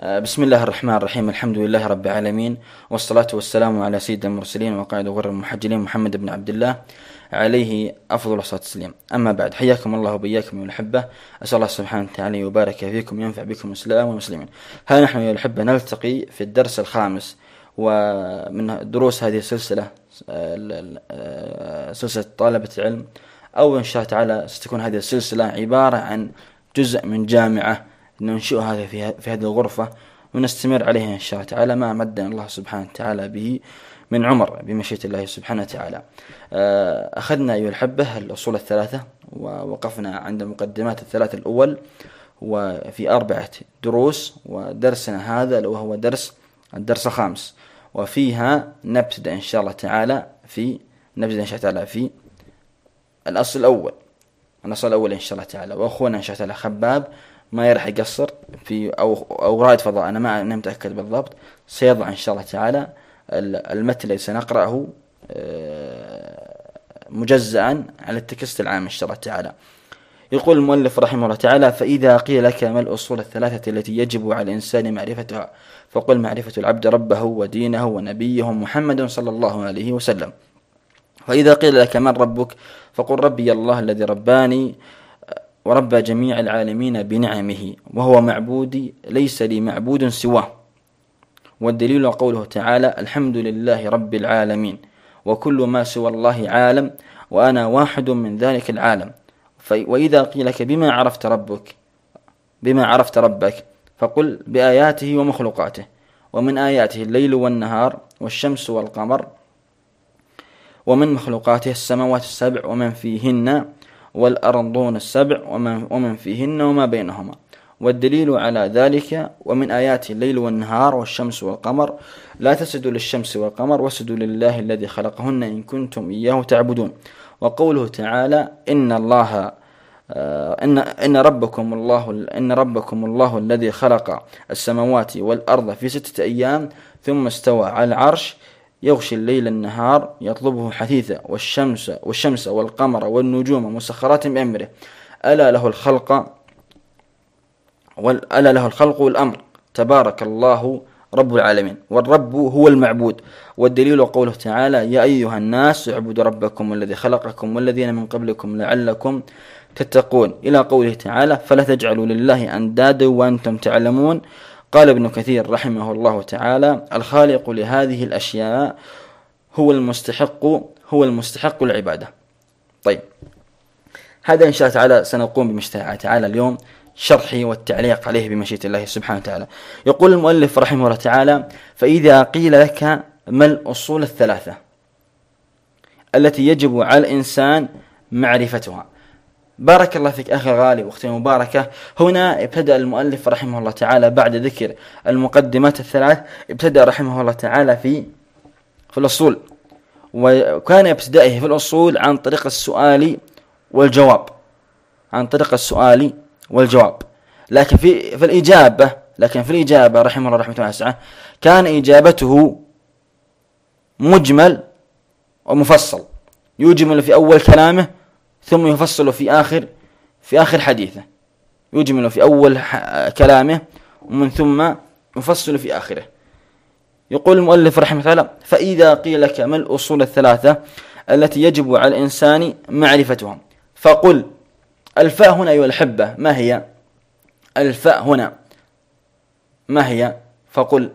آه، بسم الله الرحمن الرحيم. الحمد لله رب العالمين. والصلاة والسلام على سيد المرسلين وقائد غر المحجلين محمد بن عبد الله عليه أفضل الصلاة والسلام. أما بعد حياكم الله وبياكم يا الأحبة. أسأل الله سبحانه وتعالى يبارك فيكم ينفع بكم الإسلام والمسلمين. ها نحن يا الأحبة نلتقي في الدرس الخامس ومن دروس هذه السلسلة آه، سلسلة طالبة العلم. أو إن شاء الله تعالى ستكون هذه السلسلة عبارة عن جزء من جامعة ننشئها في في هذه الغرفة ونستمر عليها إن شاء الله تعالى ما مدنا الله سبحانه وتعالى به من عمر بمشيئة الله سبحانه وتعالى. آه، أخذنا أيها الحبة الأصول الثلاثة ووقفنا عند مقدمات الثلاثة الأول وفي أربعة دروس ودرسنا هذا وهو درس الدرس الخامس. وفيها نبتدأ إن شاء الله تعالى في نبتدأ إن شاء الله تعالى في الأصل الأول. الأصل الأول إن شاء الله تعالى. وأخونا إن شاء الله خباب ما راح يقصر في أو أو رائد فضاء أنا ما أنا متأكد بالضبط. سيضع إن شاء الله تعالى. المتن الذي سنقرأه آه، مجزأ على التكست العام إن شاء الله تعالى. يقول المؤلف رحمه الله تعالى فإذا قيل لك ما الأصول الثلاثة التي يجب على الإنسان معرفتها فقل معرفة العبد ربه ودينه ونبيه محمد صلى الله عليه وسلم. فإذا قيل لك من ربك فقل ربي الله الذي رباني وربى جميع العالمين بنعمه وهو معبودي ليس لي معبود سواه. والدليل قوله تعالى الحمد لله رب العالمين وكل ما سوى الله عالم وأنا واحد من ذلك العالم. وإذا قيل لك بما عرفت ربك بما عرفت ربك فقل بآياته ومخلوقاته. ومن آياته الليل والنهار والشمس والقمر ومن مخلوقاته السماوات السبع ومن فيهن والأرضون السبع ومن, فيهن وما بينهما. والدليل على ذلك ومن آيات الليل والنهار والشمس والقمر لا تسجدوا للشمس والقمر واسجدوا لله الذي خلقهن إن كنتم إياه تعبدون. وقوله تعالى إن الله آه، إن إن ربكم الله إن ربكم الله الذي خلق السماوات والأرض في ستة أيام ثم استوى على العرش. يغشي الليل النهار يطلبه حثيثا والشمس والشمس والقمر والنجوم مسخرات بأمره. ألا له الخلق ألا له الخلق والأمر. تبارك الله رب العالمين. والرب هو المعبود. والدليل قوله تعالى يا أيها الناس اعبدوا ربكم الذي خلقكم والذين من قبلكم لعلكم تتقون. إلى قوله تعالى فلا تجعلوا لله أندادا وأنتم تعلمون. قال ابن كثير رحمه الله تعالى الخالق لهذه الأشياء هو المستحق هو المستحق العبادة. طيب. هذا إن شاء الله تعالى سنقوم بمشتاع تعالى اليوم شرحه والتعليق عليه بمشيئة الله سبحانه وتعالى. يقول المؤلف رحمه الله تعالى فإذا قيل لك ما الأصول الثلاثة التي يجب على الإنسان معرفتها بارك الله فيك أخي الغالي وأختي المباركة هنا ابتدأ المؤلف رحمه الله تعالى بعد ذكر المقدمات الثلاث. ابتدأ رحمه الله تعالى في في الأصول وكان ابتدائه في الأصول عن طريق السؤال والجواب عن طريق السؤال والجواب. لكن في في الإجابة لكن في الإجابة رحمه الله رحمة واسعة كان إجابته مجمل ومفصل. يجمل في أول كلامه ثم يفصل في آخر في آخر حديثه. يجمل في أول كلامه ومن ثم يفصل في آخره. يقول المؤلف رحمه الله فإذا قيل لك ما الأصول الثلاثة التي يجب على الإنسان معرفتها فقل الفاء هنا أيها الحبة ما هي؟ الفاء هنا ما هي؟ فقل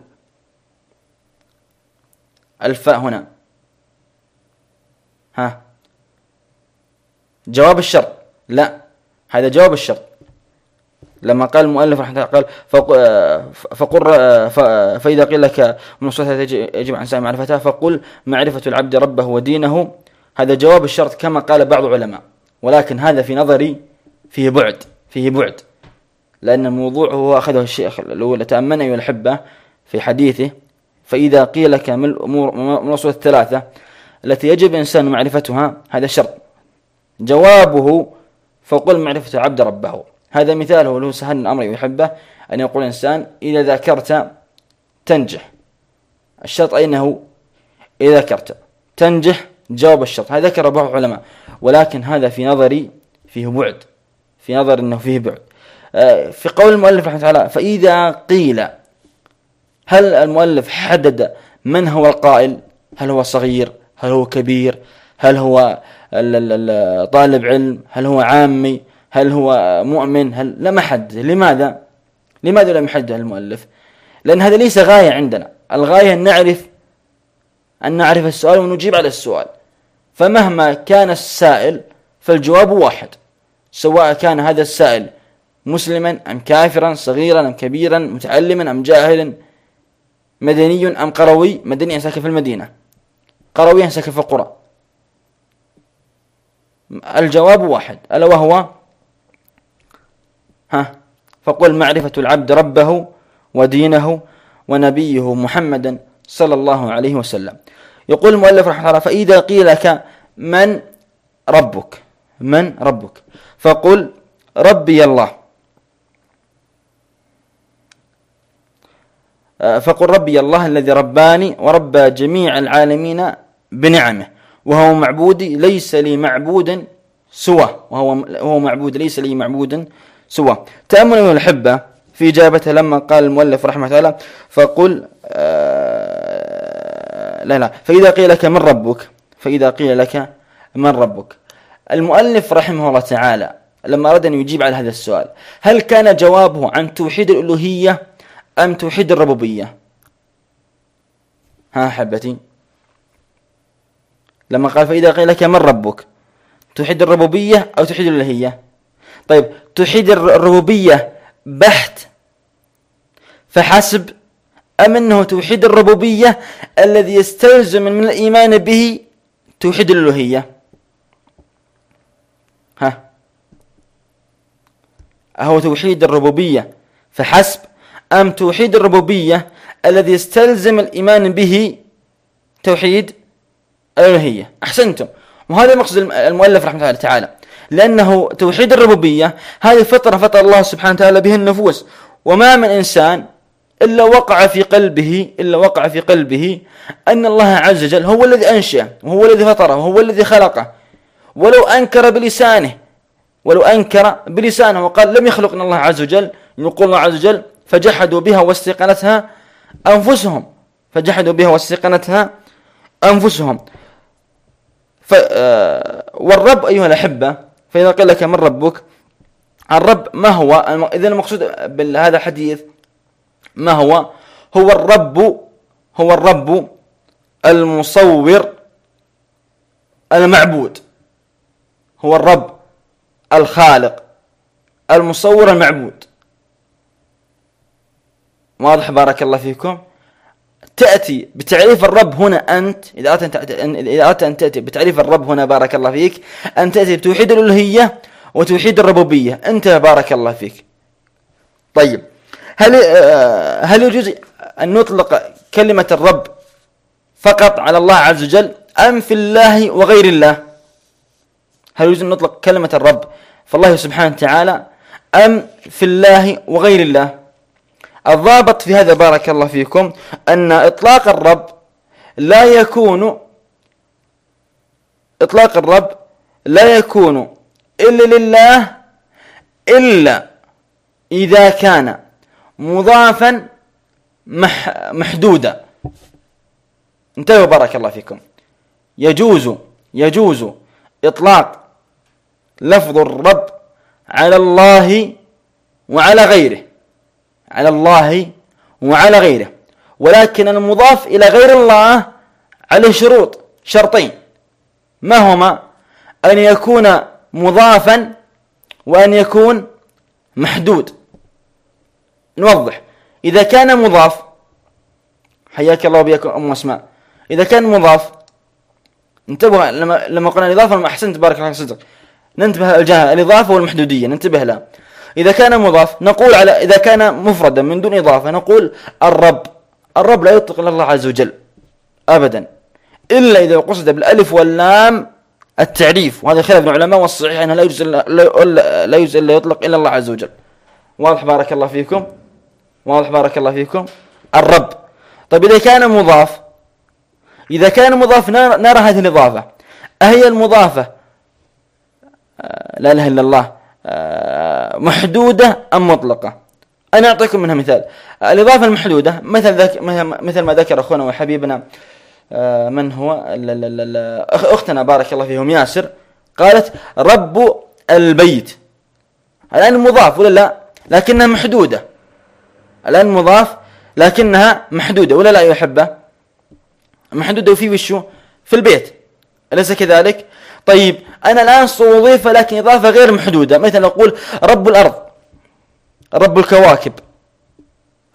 الفاء هنا. ها؟ جواب الشرط. لا هذا جواب الشرط. لما قال المؤلف رحمه الله قال فقل فإذا قيل لك من يجب عن سائر معرفتها فقل معرفة العبد ربه ودينه. هذا جواب الشرط كما قال بعض العلماء. ولكن هذا في نظري فيه بعد فيه بعد. لأن الموضوع هو أخذه الشيخ الأول تأمن أيها الأحبة في حديثه. فإذا قيل لك من الأمور من الثلاثة التي يجب الإنسان معرفتها هذا شرط. جوابه فقل معرفة العبد ربه. هذا مثاله له سهل الأمر يحبه أن يقول الإنسان إذا ذكرت تنجح. الشرط أنه إذا ذكرت تنجح جواب الشرط. هذا ذكر بعض العلماء ولكن هذا في نظري فيه بعد. في نظر أنه فيه بعد. آه، في قول المؤلف رحمه الله فإذا قيل هل المؤلف حدد من هو القائل؟ هل هو صغير؟ هل هو كبير؟ هل هو طالب علم هل هو عامي؟ هل هو مؤمن؟ هل لا ما حد لماذا؟ لماذا لم يحدد المؤلف؟ لأن هذا ليس غاية عندنا. الغاية أن نعرف أن نعرف السؤال ونجيب على السؤال. فمهما كان السائل فالجواب واحد. سواء كان هذا السائل مسلما أم كافرا صغيرا أم كبيرا متعلما أم جاهلا مدني أم قروي. مدني ساكن في المدينة. قروي ساكن في القرى. الجواب واحد. ألا وهو؟ ها. فقل معرفة العبد ربه ودينه ونبيه محمدا صلى الله عليه وسلم. يقول المؤلف رحمه الله فإذا قيل لك من ربك؟ من ربك. فقل ربي الله. فقل ربي الله الذي رباني وربى جميع العالمين بنعمه. وهو معبودي ليس لي معبود سوى وهو وهو معبود ليس لي معبود سوى تأمل من الحبة في إجابته لما قال المؤلف رحمه الله فقل آه لا لا. فإذا قيل لك من ربك فإذا قيل لك من ربك. المؤلف رحمه الله تعالى لما أراد أن يجيب على هذا السؤال هل كان جوابه عن توحيد الألوهية أم توحيد الربوبية؟ ها حبتي. لما قال فإذا قيل لك من ربك؟ توحيد الربوبية أو توحيد الألوهية طيب توحيد الربوبية بحت. فحسب أم أنه توحيد الربوبية الذي يستلزم من الإيمان به توحيد الألوهية ها. أهو توحيد الربوبية. فحسب أم توحيد الربوبية الذي يستلزم الإيمان به توحيد الألوهية أحسنتم. وهذا مقصد المؤلف رحمه الله تعالى. لأنه توحيد الربوبية هذه فطرة فطر الله سبحانه وتعالى بها النفوس. وما من إنسان إلا وقع في قلبه إلا وقع في قلبه أن الله عز وجل هو الذي أنشأ وهو الذي فطره وهو الذي خلقه. ولو أنكر بلسانه ولو أنكر بلسانه وقال لم يخلقنا الله عز وجل يقول الله عز وجل فجحدوا بها واستيقنتها أنفسهم. فجحدوا بها واستيقنتها أنفسهم. ف... آه، والرب أيها الأحبة فإذا قيل لك من ربك؟ الرب ما هو؟ إذا المقصود بهذا الحديث ما هو؟ هو الرب هو الرب المصور المعبود. هو الرب الخالق المصور المعبود. واضح بارك الله فيكم؟ تأتي بتعريف الرب هنا أنت إذا أردت إذا أردت أن تأتي بتعريف الرب هنا بارك الله فيك. أن تأتي بتوحيد الألوهية وتوحيد الربوبية. أنت بارك الله فيك. طيب هل آه، هل يجوز أن نطلق كلمة الرب فقط على الله عز وجل أم في الله وغير الله؟ هل يجوز أن نطلق كلمة الرب فالله سبحانه وتعالى أم في الله وغير الله؟ الضابط في هذا بارك الله فيكم أن إطلاق الرب لا يكون إطلاق الرب لا يكون إلا لله إلا إذا كان مضافا مح محدودا. انتبهوا بارك الله فيكم. يجوز يجوز إطلاق لفظ الرب على الله وعلى غيره. على الله وعلى غيره. ولكن المضاف إلى غير الله عليه شروط شرطين. ما هما؟ أن يكون مضافا وأن يكون محدود. نوضح. إذا كان مضاف حياك الله وبياكم أم أسماء. إذا كان مضاف انتبه لما لما قلنا الإضافة أحسنت بارك الله فيك ننتبه الجهة الإضافة والمحدودية ننتبه لها. إذا كان مضاف نقول على إذا كان مفردا من دون إضافة نقول الرب. الرب لا يطلق إلا الله عز وجل. أبدا. إلا إذا قصد بالألف واللام التعريف. وهذا خلاف العلماء والصحيح أنه لا يجوز لا يجوز إلا يطلق إلا الله عز وجل. واضح بارك الله فيكم؟ واضح بارك الله فيكم؟ الرب. طيب إذا كان مضاف إذا كان مضاف نرى هذه الإضافة. أهي المضافة؟ آه، لا إله إلا الله. محدودة أم مطلقة؟ أنا أعطيكم منها مثال. الإضافة المحدودة مثل مثل ما ذكر أخونا وحبيبنا آه، من هو؟ أختنا بارك الله فيهم ياسر. قالت رب البيت. الآن مضاف ولا لا؟ لكنها محدودة. الآن مضاف لكنها محدودة ولا لا يا أحبة؟ محدودة وفي وشو؟ في البيت. أليس كذلك؟ طيب أنا الآن سأضيف لكن إضافة غير محدودة. مثلا أقول رب الأرض رب الكواكب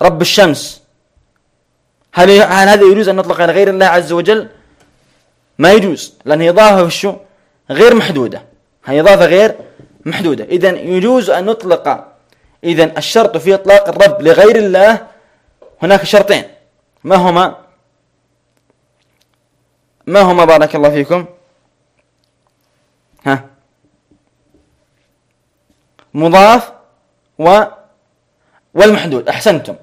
رب الشمس. هل هل هذا يجوز أن نطلق على غير الله عز وجل؟ ما يجوز لأن إضافة شو؟ غير محدودة. هي إضافة غير محدودة. إذا يجوز أن نطلق إذا الشرط في إطلاق الرب لغير الله هناك شرطين. ما هما؟ ما هما؟ بارك الله فيكم. مضاف و والمحدود. أحسنتم.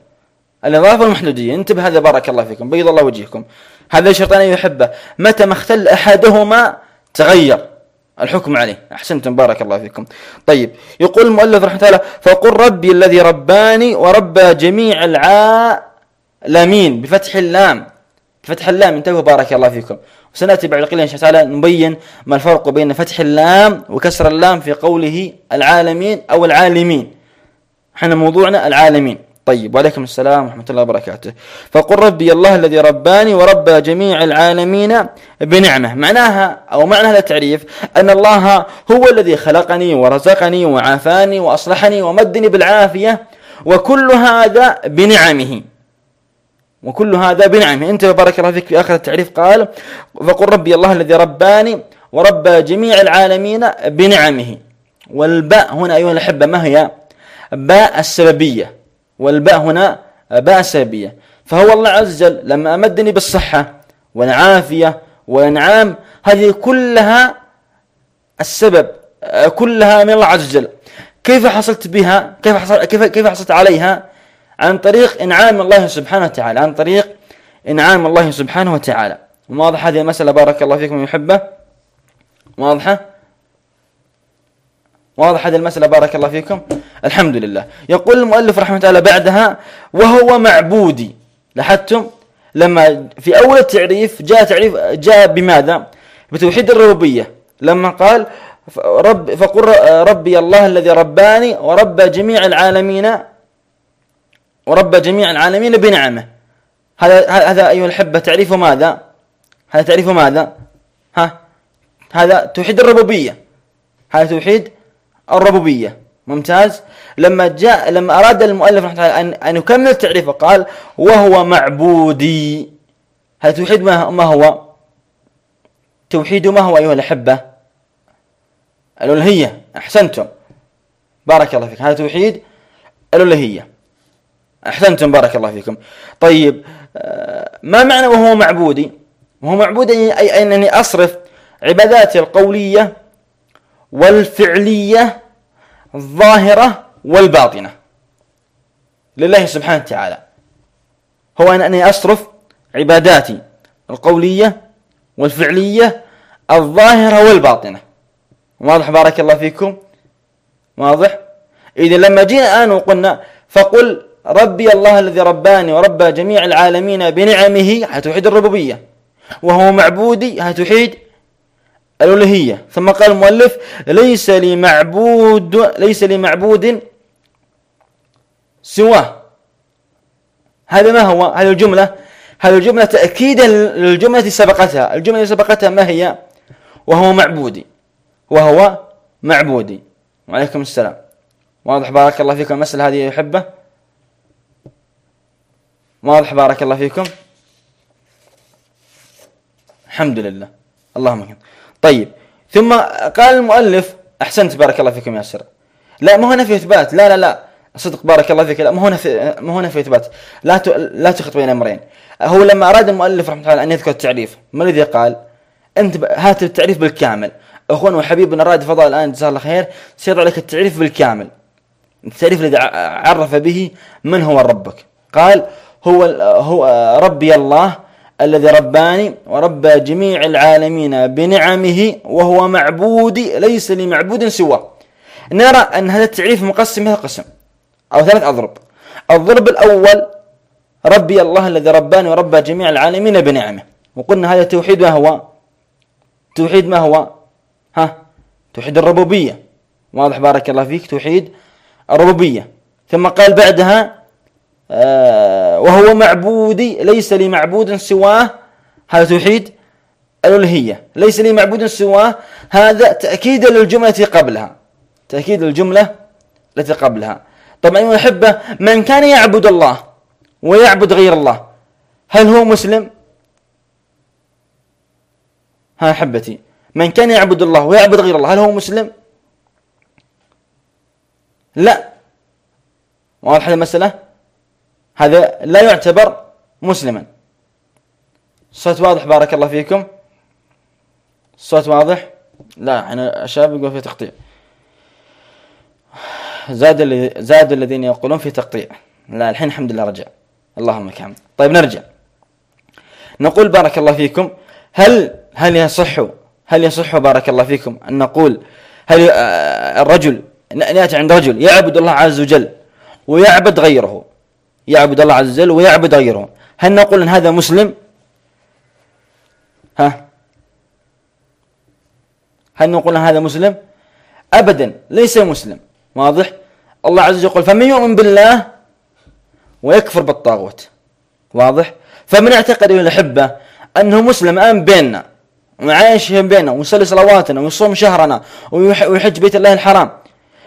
الإضافة المحدودية انتبه هذا بارك الله فيكم. بيض الله وجهكم. هذا شرطان يحبه. متى ما اختل أحدهما تغير الحكم عليه. أحسنتم. بارك الله فيكم. طيب. يقول المؤلف رحمه الله فقل ربي الذي رباني وربى جميع العالمين بفتح اللام. بفتح اللام. انتبهوا بارك الله فيكم. وسنأتي بعد قليل إن شاء الله نبين ما الفرق بين فتح اللام وكسر اللام في قوله العالمين أو العالمين. إحنا موضوعنا العالمين. طيب وعليكم السلام ورحمة الله وبركاته. فقل ربي الله الذي رباني وربى جميع العالمين بنعمة. معناها أو معنى هذا التعريف أن الله هو الذي خلقني ورزقني وعافاني وأصلحني ومدني بالعافية وكل هذا بنعمه. وكل هذا بنعمة. انت بارك الله فيك في آخر التعريف قال فقل ربي الله الذي رباني وربى جميع العالمين بنعمه. والباء هنا أيها الأحبة ما هي؟ باء السببية. والباء هنا باء سببية فهو الله عز وجل لما أمدني بالصحة والعافية والإنعام هذه كلها السبب كلها من الله عز وجل. كيف حصلت بها؟ كيف حصل كيف كيف حصلت عليها؟ عن طريق إنعام الله سبحانه وتعالى عن طريق إنعام الله سبحانه وتعالى. واضح هذه المسألة؟ بارك الله فيكم يحبه. واضحة؟ واضح هذه المسألة؟ بارك الله فيكم. الحمد لله. يقول المؤلف رحمه الله بعدها وهو معبودي. لاحظتم؟ لما في أول التعريف جاء تعريف جاء بماذا؟ بتوحيد الربوبية. لما قال رب فقل ربي الله الذي رباني وربى جميع العالمين وربى جميع العالمين بنعمة. هذا هذا أيها الأحبة تعريف ماذا؟ هذا تعريف ماذا؟ ها؟ هذا توحيد الربوبية. هذا توحيد الربوبية. ممتاز؟ لما جاء لما أراد المؤلف رحمة الله أن أن يكمل تعريفه قال وهو معبودي. هذا توحيد ما, هو؟ توحيد ما هو أيها الأحبة؟ الألوهية. أحسنتم. بارك الله فيك. هذا توحيد الألوهية. أحسنتم بارك الله فيكم. طيب آه، ما معنى وهو معبودي؟ وهو معبودي أي أنني أصرف عباداتي القولية والفعلية الظاهرة والباطنة. لله سبحانه وتعالى. هو أن أني أصرف عباداتي القولية والفعلية الظاهرة والباطنة. واضح؟ بارك الله فيكم. واضح؟ إذا لما جينا الآن وقلنا فقل ربي الله الذي رباني وربى جميع العالمين بنعمه هتوحيد الربوبية. وهو معبودي هتوحيد الألوهية. ثم قال المؤلف ليس لي معبود ليس لي معبود سواه. هذا ما هو؟ هذه الجملة. هذه الجملة تأكيدا للجملة سبقتها. الجملة سبقتها ما هي؟ وهو معبودي. وهو معبودي. وعليكم السلام. واضح بارك الله فيكم المسألة هذه يحبه واضح بارك الله فيكم. الحمد لله. اللهم اكبر طيب ثم قال المؤلف أحسنت بارك الله فيكم يا سر. لا ما هو نفي إثبات. لا لا لا. صدق بارك الله فيك. لا هو نفي ما هو نفي إثبات. لا ت... لا تخلط بين أمرين. هو لما أراد المؤلف رحمة الله أن يذكر التعريف ما الذي قال؟ أنت هات التعريف بالكامل. أخوان وحبيبنا الرائد فضل الآن جزاه الله خير سيضع لك التعريف بالكامل. التعريف الذي عرف به من هو ربك. قال هو هو ربي الله الذي رباني وربى جميع العالمين بنعمه وهو معبودي ليس لمعبود سواه. نرى أن هذا التعريف مقسم إلى قسم أو ثلاث أضرب. الضرب الأول ربي الله الذي رباني وربى جميع العالمين بنعمه. وقلنا هذا توحيد ما هو؟ توحيد ما هو؟ ها؟ توحيد الربوبية. واضح بارك الله فيك توحيد الربوبية. ثم قال بعدها وهو معبودي ليس لي معبود سواه هذا توحيد الألوهية ليس لي معبود سواه هذا تأكيد للجملة قبلها تأكيد للجملة التي قبلها طبعا أيها الأحبة من كان يعبد الله ويعبد غير الله هل هو مسلم؟ ها أحبتي من كان يعبد الله ويعبد غير الله هل هو مسلم؟ لا واضح المسألة؟ هذا لا يعتبر مسلما. صوت واضح؟ بارك الله فيكم. الصوت واضح؟ لا أنا الشباب يقول في تقطيع. زاد زاد الذين يقولون في تقطيع. لا الحين الحمد لله رجع. اللهم الحمد طيب نرجع. نقول بارك الله فيكم. هل هل يصح هل يصح بارك الله فيكم أن نقول هل آه، الرجل نأتي عند رجل يعبد الله عز وجل ويعبد غيره. يعبد الله عز وجل ويعبد غيره. هل نقول أن هذا مسلم؟ ها؟ هل نقول هذا مسلم؟ أبدا ليس مسلم. واضح؟ الله عز وجل يقول فمن يؤمن بالله ويكفر بالطاغوت. واضح؟ فمن اعتقد أيها الأحبة أنه مسلم الآن بيننا وعايش بيننا ويصلي صلواتنا ويصوم شهرنا ويحج بيت الله الحرام.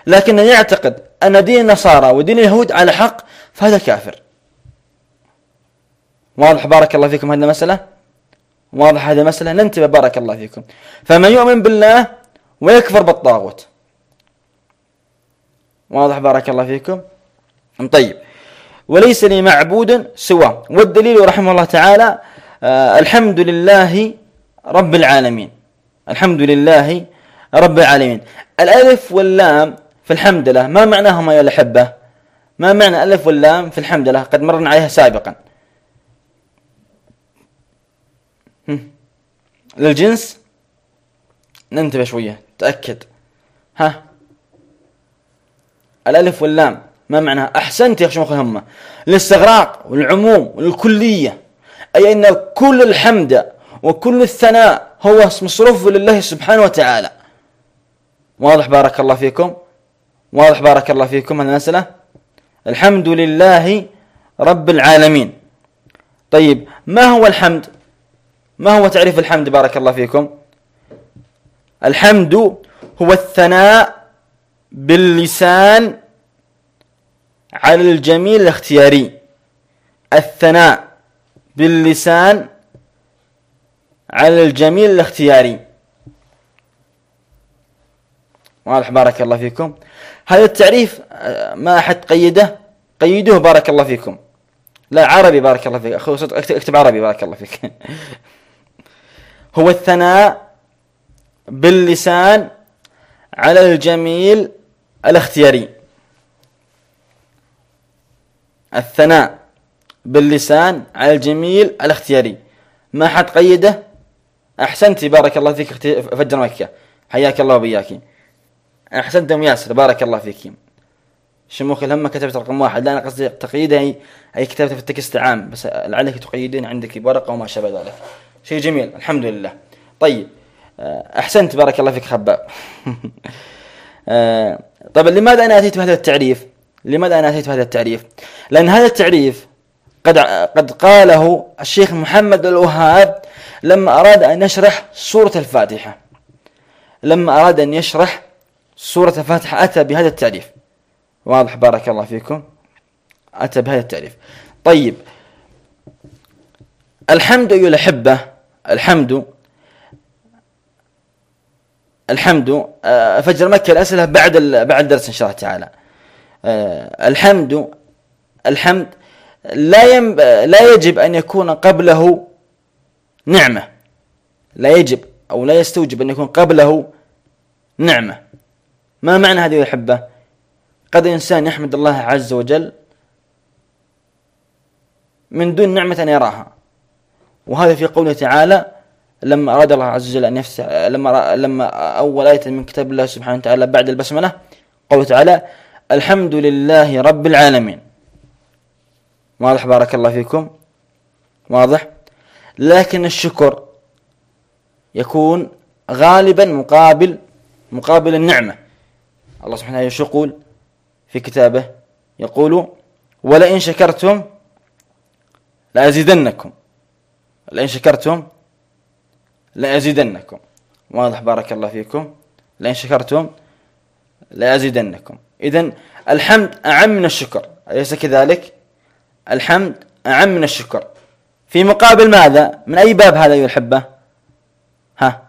لكن يعتقد أن دين النصارى ودين اليهود على حق فهذا كافر. واضح بارك الله فيكم هذه المسألة واضح هذه المسألة ننتبه بارك الله فيكم. فمن يؤمن بالله ويكفر بالطاغوت. واضح بارك الله فيكم؟ طيب. وليس لي معبود سواه. والدليل رحمه الله تعالى آه الحمد لله رب العالمين. الحمد لله رب العالمين. الألف واللام في الحمد لله ما معناهما يا الأحبة؟ ما معنى الألف واللام في الحمد لله؟ قد مرنا عليها سابقا. للجنس ننتبه شوية تأكد. ها. الألف واللام ما معناها أحسنت يا شيخ همة الاستغراق والعموم والكلية. أي أن كل الحمد وكل الثناء هو مصروف لله سبحانه وتعالى. واضح بارك الله فيكم؟ واضح بارك الله فيكم المسألة الحمد لله رب العالمين طيب ما هو الحمد ما هو تعريف الحمد بارك الله فيكم الحمد هو الثناء باللسان على الجميل الاختياري الثناء باللسان على الجميل الاختياري واضح بارك الله فيكم هذا التعريف ما أحد قيده قيدوه بارك الله فيكم. لا عربي بارك الله فيك. أخو اكتب عربي بارك الله فيك. هو الثناء باللسان على الجميل الاختياري. الثناء باللسان على الجميل الاختياري. ما حد قيده؟ احسنتي بارك الله فيك فجر مكة. حياك الله وبياك احسنت ام ياسر بارك الله فيك. شموخ الهمة كتبت رقم واحد. لا أنا قصدي تقييدها هي, هي في التكست عام بس لعلك تقيدين عندك بورقه وما شابه ذلك. شيء جميل الحمد لله. طيب آه، أحسنت. بارك الله فيك خباب آه، طيب لماذا أنا أتيت بهذا التعريف؟ لماذا أنا أتيت بهذا التعريف؟ لأن هذا التعريف قد قد قاله الشيخ محمد الوهاب لما أراد أن يشرح سورة الفاتحة. لما أراد أن يشرح سورة الفاتحة أتى بهذا التعريف. واضح بارك الله فيكم. أتى بهذا التعريف طيب. الحمد أيها الأحبة الحمد الحمد آه، فجر مكة الأسئلة بعد بعد الدرس إن شاء الله تعالى. آه، الحمد الحمد لا. لا يجب أن يكون قبله نعمة. لا يجب أو لا يستوجب أن يكون قبله نعمة. ما معنى هذه الحبة قد إنسان يحمد الله عز وجل من دون نعمة يراها. وهذا في قوله تعالى لما أراد الله عز وجل أن يفتح لما لما أول آية من كتاب الله سبحانه وتعالى بعد البسملة قوله تعالى الحمد لله رب العالمين. واضح بارك الله فيكم؟ واضح؟ لكن الشكر يكون غالبا مقابل مقابل النعمة. الله سبحانه وتعالى يقول في كتابه يقول ولئن شكرتم لأزيدنكم. لئن شكرتم لأزيدنكم. واضح بارك الله فيكم. لئن شكرتم لأزيدنكم. إذا الحمد أعم من الشكر. أليس كذلك؟ الحمد أعم من الشكر. في مقابل ماذا؟ من أي باب هذا الحبة ها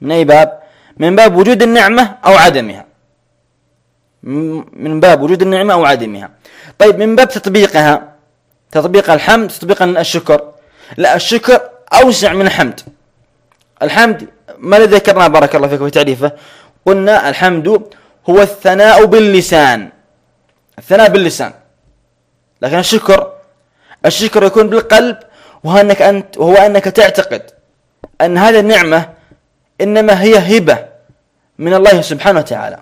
من أي باب؟ من باب وجود النعمة أو عدمها. من باب وجود النعمة أو عدمها. طيب من باب تطبيقها تطبيق الحمد تطبيق الشكر. لا الشكر أوسع من الحمد. الحمد ما الذي ذكرناه بارك الله فيكم في تعريفه. قلنا الحمد هو الثناء باللسان. الثناء باللسان. لكن الشكر الشكر يكون بالقلب وهو أنك أنت وهو أنك تعتقد أن هذه النعمة إنما هي هبة من الله سبحانه وتعالى.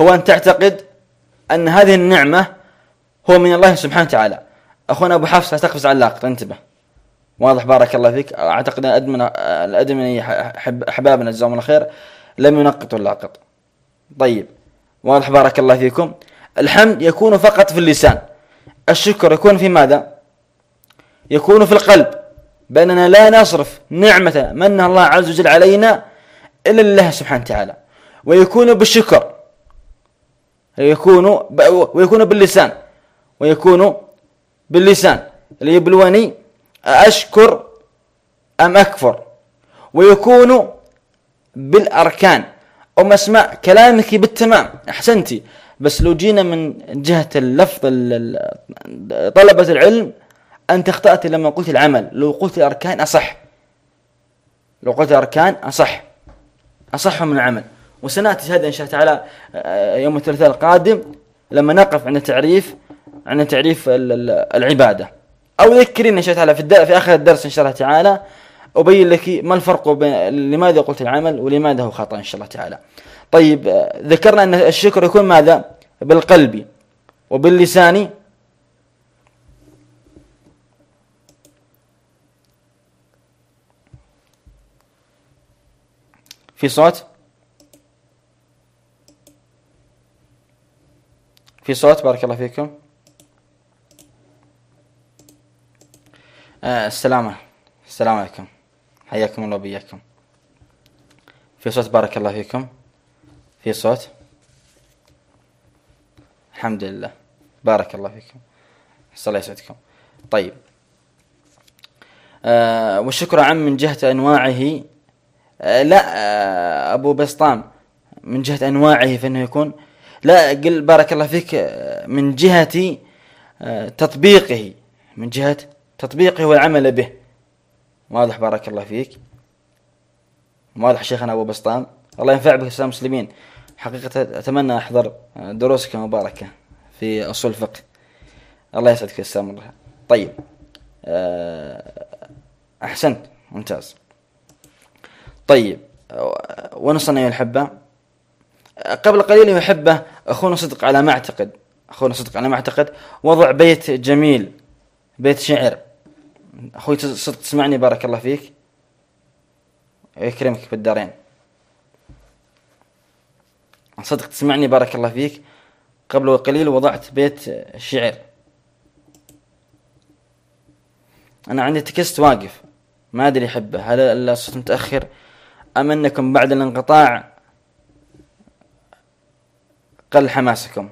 هو أن تعتقد أن هذه النعمة هو من الله سبحانه وتعالى. أخونا أبو حفص لا تقفز على اللاقط انتبه. واضح بارك الله فيك. أعتقد أن أدمن الأدمني أحبابنا جزاهم الله خير. لم ينقطوا اللاقط طيب واضح بارك الله فيكم. الحمد يكون فقط في اللسان. الشكر يكون في ماذا؟ يكون في القلب. بأننا لا نصرف نعمة منها الله عز وجل علينا إلا لله سبحانه وتعالى. ويكون بالشكر. يكون ويكون باللسان. ويكون باللسان. ليبلوني أشكر أم أكفر. ويكون بالأركان. أم أسماء كلامك بالتمام. أحسنتي. بس لو جينا من جهة اللفظ طلبة العلم أنت اخطأت لما قلت العمل. لو قلت الأركان أصح. لو قلت الأركان أصح. أصح من العمل. وسنأتي هذا إن شاء الله تعالى آه، يوم الثلاثاء القادم لما نقف عند تعريف عند تعريف العبادة. أو ذكرين إن شاء الله في, في آخر الدرس إن شاء الله تعالى أبين لك ما الفرق بين لماذا قلت العمل ولماذا هو خطأ إن شاء الله تعالى. طيب آه، ذكرنا أن الشكر يكون ماذا؟ بالقلب وباللسان. في صوت؟ في صوت بارك الله فيكم. آه السلام السلام عليكم. حياكم الله وبياكم. في صوت بارك الله فيكم. في صوت. الحمد لله. بارك الله فيكم. الله يسعدكم طيب. آه والشكر عام من جهة أنواعه. آه لا آه أبو بسطام من جهة أنواعه فإنه يكون لا قل بارك الله فيك آه، من جهة آه، تطبيقه من جهة تطبيقه والعمل به. واضح بارك الله فيك. واضح شيخنا أبو بسطام. الله ينفع بك المسلمين. حقيقة أتمنى أحضر دروسك مباركة في أصول الفقه. الله يسعدك يا الله طيب آه، أحسنت ممتاز. طيب ونصنا يا الحبة. قبل قليل يحبه أخونا صدق على ما أعتقد أخونا صدق على ما أعتقد وضع بيت جميل بيت شعر. أخوي صدق تسمعني؟ بارك الله فيك. يكرمك بالدارين صدق تسمعني؟ بارك الله فيك. قبل قليل وضعت بيت شعر. أنا عندي تكست واقف. ما أدري حبه هل الصوت متأخر؟ أم أنكم بعد الانقطاع قل حماسكم.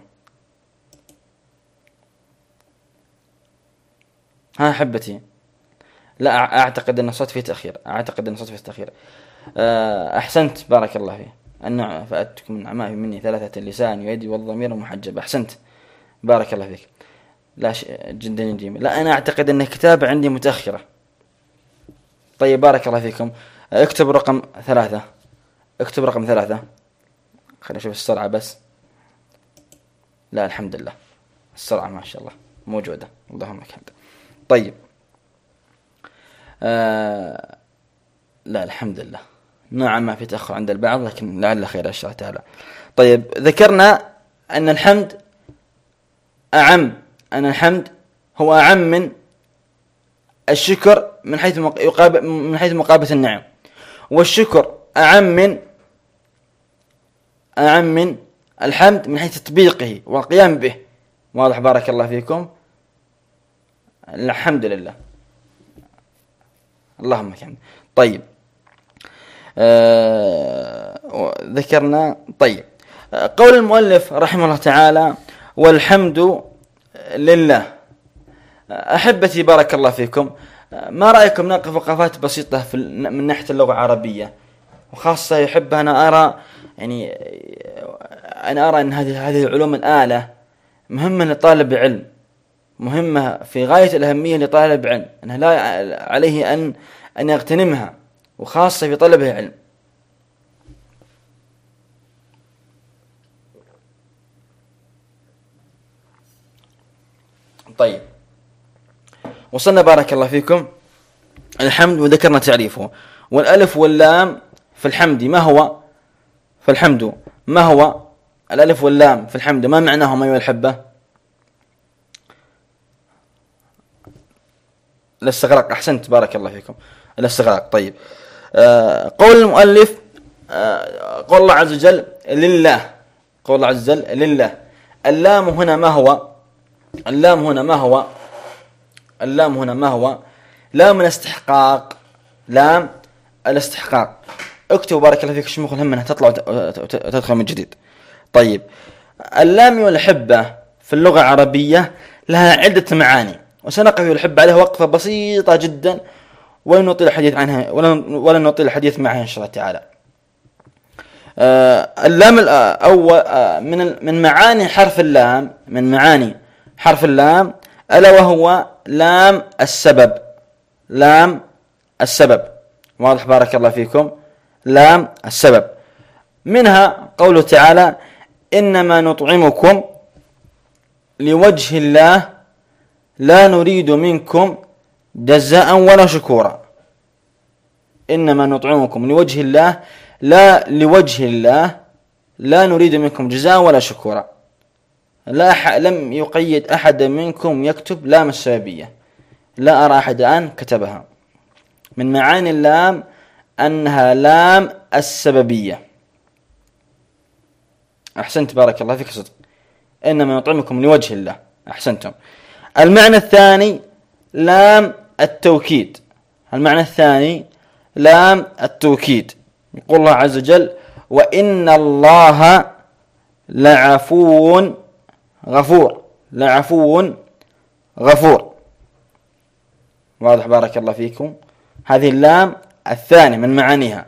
ها حبتي لا أعتقد أن الصوت فيه تأخير أعتقد أن الصوت فيه تأخير. آه، أحسنت بارك الله فيه النعم فأتكم من نعماء مني ثلاثة اللسان ويدي والضمير محجب. أحسنت بارك الله فيك. لا ش... جدا جميل لا أنا أعتقد أن الكتابة عندي متأخرة. طيب بارك الله فيكم. اكتب رقم ثلاثة. اكتب رقم ثلاثة. خلينا نشوف السرعة بس. لا الحمد لله السرعة ما شاء الله. موجودة. اللهم لك الحمد. طيب. آه لا الحمد لله نعم ما في تأخر عند البعض لكن لعل خير إن شاء الله تعالى. طيب ذكرنا أن الحمد أعم. أن الحمد هو أعم من الشكر من حيث يقابل من حيث مقابلة النعم. والشكر أعم من أعم من الحمد من حيث تطبيقه والقيام به. واضح بارك الله فيكم. الحمد لله. اللهم الحمد طيب. آه ذكرنا طيب. قول المؤلف رحمه الله تعالى والحمد لله. أحبتي بارك الله فيكم. ما رأيكم نقف وقفات بسيطة في من ناحية اللغة العربية؟ وخاصة يحب أنا أرى يعني أنا أرى أن هذه هذه العلوم الآلة مهمة لطالب علم مهمة في غاية الأهمية لطالب علم أنه لا عليه أن أن يغتنمها وخاصة في طلبه العلم. طيب. وصلنا بارك الله فيكم. الحمد وذكرنا تعريفه. والألف واللام في الحمد ما هو؟ في الحمد ما هو؟ الألف واللام في الحمد. ما معناهما أيها الحبة الاستغراق. أحسنت. بارك الله فيكم. الاستغراق. طيب. آه قول المؤلف آه قول الله عز وجل لله. قول الله عز وجل لله. اللام هنا ما هو؟ اللام هنا ما هو؟ اللام هنا ما هو؟ لام الاستحقاق. لام الاستحقاق. اكتبوا بارك الله فيك. شموخ الهم إنها تطلع وتدخل من جديد. طيب اللام والحبة في اللغة العربية لها عدة معاني وسنقف الحبة عليها وقفة بسيطة جدا ولن نطيل الحديث عنها ولن نطيل الحديث معها إن شاء الله تعالى. آه اللام الأول آه من من معاني حرف اللام من معاني حرف اللام ألا وهو لام السبب. لام السبب. واضح بارك الله فيكم. لام السبب. منها قوله تعالى إنما نطعمكم لوجه الله لا نريد منكم جزاء ولا شكورا. إنما نطعمكم لوجه الله لا لوجه الله لا نريد منكم جزاء ولا شكورا. لا لم يقيد أحد منكم يكتب لام السببية لا أرى أحد الآن كتبها. من معاني اللام أنها لام السببية. أحسنت بارك الله فيك صدق إنما يطعمكم لوجه الله. أحسنتم. المعنى الثاني لام التوكيد. المعنى الثاني لام التوكيد. يقول الله عز وجل وإن الله لعفو غفور. لعفو غفور. واضح بارك الله فيكم. هذه اللام الثاني من معانيها.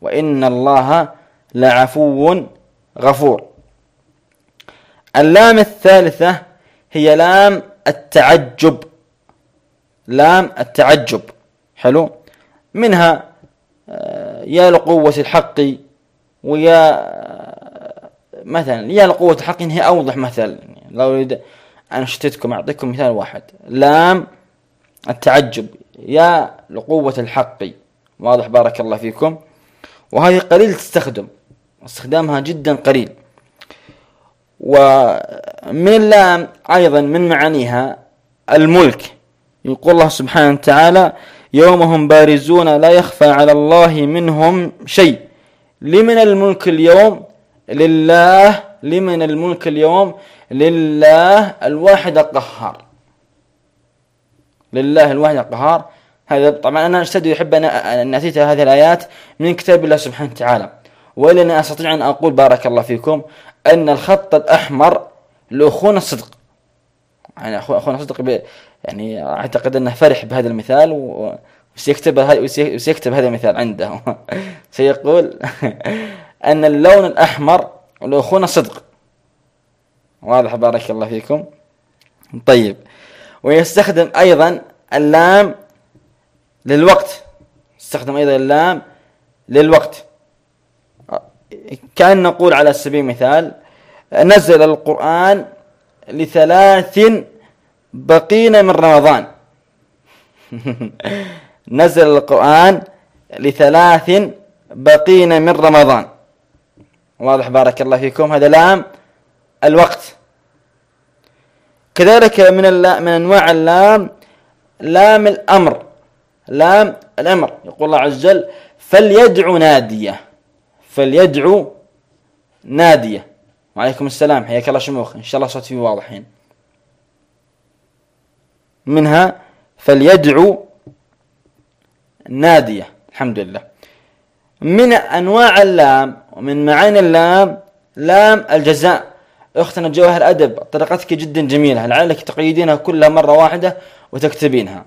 وإن الله لعفو غفور. اللام الثالثة هي لام التعجب. لام التعجب. حلو؟ منها آه، يا لقوة الحق ويا آه، مثلا يا لقوة الحق هي أوضح مثل لو يريد أن أشتتكم أعطيكم مثال واحد. لام التعجب. يا لقوة الحق. واضح بارك الله فيكم. وهذه قليل تستخدم. استخدامها جدا قليل. ومن اللام أيضا من معانيها الملك. يقول الله سبحانه وتعالى يوم هم بارزون لا يخفى على الله منهم شيء. لمن الملك اليوم؟ لله. لمن الملك اليوم؟ لله الواحد القهار. لله الواحد القهار. هذا طبعا أنا أشتد يحب أن أتيت هذه الآيات من كتاب الله سبحانه وتعالى. ولن أستطيع أن أقول بارك الله فيكم أن الخط الأحمر لأخونا الصدق. يعني أخونا الصدق يعني أعتقد أنه فرح بهذا المثال وسيكتب وسيكتب هذا المثال عنده. سيقول أن اللون الأحمر لأخونا صدق واضح بارك الله فيكم. طيب. ويستخدم أيضا اللام للوقت. يستخدم أيضا اللام للوقت. كأن نقول على سبيل المثال نزل القرآن لثلاث بقين من رمضان. نزل القرآن لثلاث بقين من رمضان. واضح بارك الله فيكم هذا لام الوقت. كذلك من من أنواع اللام لام الأمر. لام الأمر. يقول الله عز وجل فليدعو نادية. فليدعو نادية. وعليكم السلام. حياك الله شموخ. إن شاء الله صوتي واضحين منها فليدعو نادية. الحمد لله. من أنواع اللام ومن معاني اللام لام الجزاء. أختنا جواهر ادب طريقتك جدا جميلة. لعلك تقيدينها كلها مرة واحدة وتكتبينها.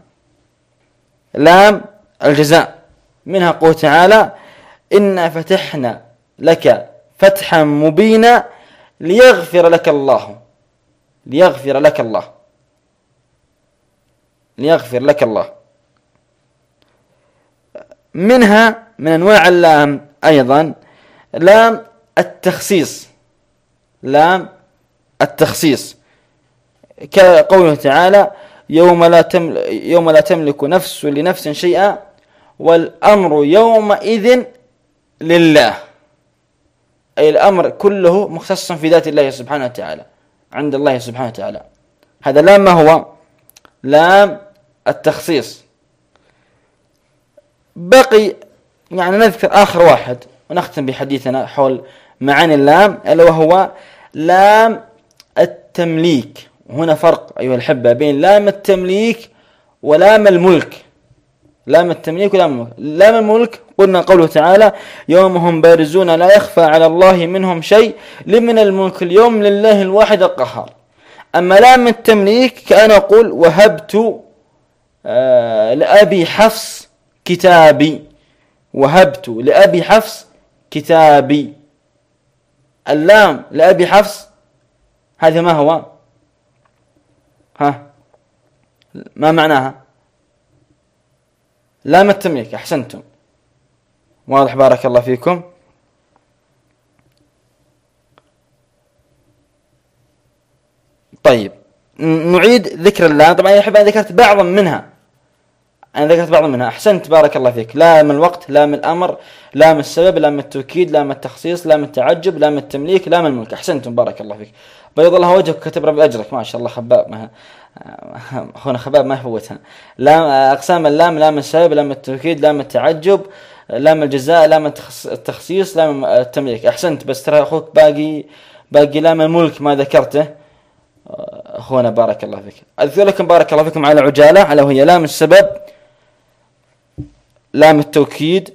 لام الجزاء. منها قوله تعالى إنا فتحنا لك فتحا مبينا ليغفر لك الله. ليغفر لك الله. ليغفر لك الله. منها من أنواع اللام أيضا. لام التخصيص. لام التخصيص. كقوله تعالى يوم لا يوم لا تملك نفس لنفس شيئا والأمر يومئذ لله. أي الأمر كله مختص في ذات الله سبحانه وتعالى عند الله سبحانه وتعالى. هذا لام ما هو؟ لام التخصيص. بقي يعني نذكر آخر واحد ونختم بحديثنا حول معاني اللام ألا وهو لام التمليك. هنا فرق أيها الأحبة بين لام التمليك ولام الملك. لام التمليك ولام الملك. لام الملك قلنا قوله تعالى يوم هم بارزون لا يخفى على الله منهم شيء لمن الملك اليوم لله الواحد القهار. أما لام التمليك كأن أقول وهبت آه لأبي حفص كتابي. وهبت لأبي حفص كتابي. اللام لأبي حفص هذا ما هو؟ ها؟ ما معناها؟ لام التمليك أحسنتم. واضح بارك الله فيكم. طيب نعيد ذكر اللام طبعا يا أحبائي ذكرت بعضا منها. أنا ذكرت بعض منها. أحسنت بارك الله فيك. لا من الوقت لا من الأمر لا من السبب لا من التوكيد لا من التخصيص لا من التعجب لا من التمليك لا من الملك. أحسنتم بارك الله فيك. بيض الله وجهك كتب ربي أجرك. ما شاء الله خباب ما أخونا خباب ما يفوتها لا أقسام اللام لا من السبب لا من التوكيد لا من التعجب لا من الجزاء لا من التخصيص لا من التمليك. أحسنت بس ترى أخوك باقي باقي لا من الملك ما ذكرته. أخونا بارك الله فيك. أذكر لكم بارك الله فيكم على عجالة على وهي لام السبب لام التوكيد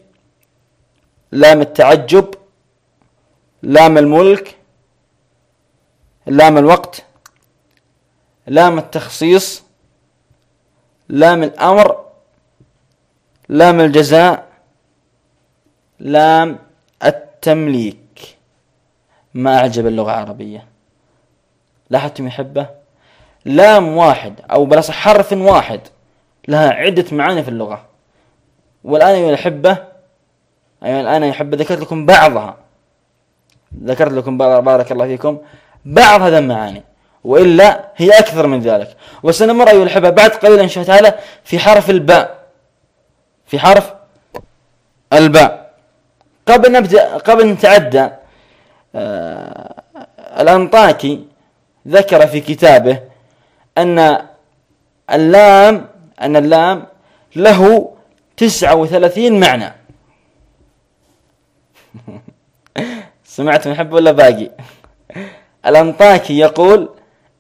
لام التعجب لام الملك لام الوقت. لام التخصيص لام الأمر لام الجزاء لام التمليك. ما أعجب اللغة العربية. لاحظتم يحبه. لام واحد أو بلاس حرف واحد. لها عدة معاني في اللغة. والآن أيها الأحبة أيها الآن يا أحبة ذكرت لكم بعضها. ذكرت لكم بارك الله فيكم. بعض هذا المعاني. وإلا هي أكثر من ذلك. وسنمر أيها الأحبة بعد قليل إن شاء الله تعالى في حرف الباء. في حرف الباء. قبل نبدأ قبل نتعدى آه الأنطاكي ذكر في كتابه أن اللام أن اللام له تسعة وثلاثين معنى. سمعت محب ولا باقي؟ الأنطاكي يقول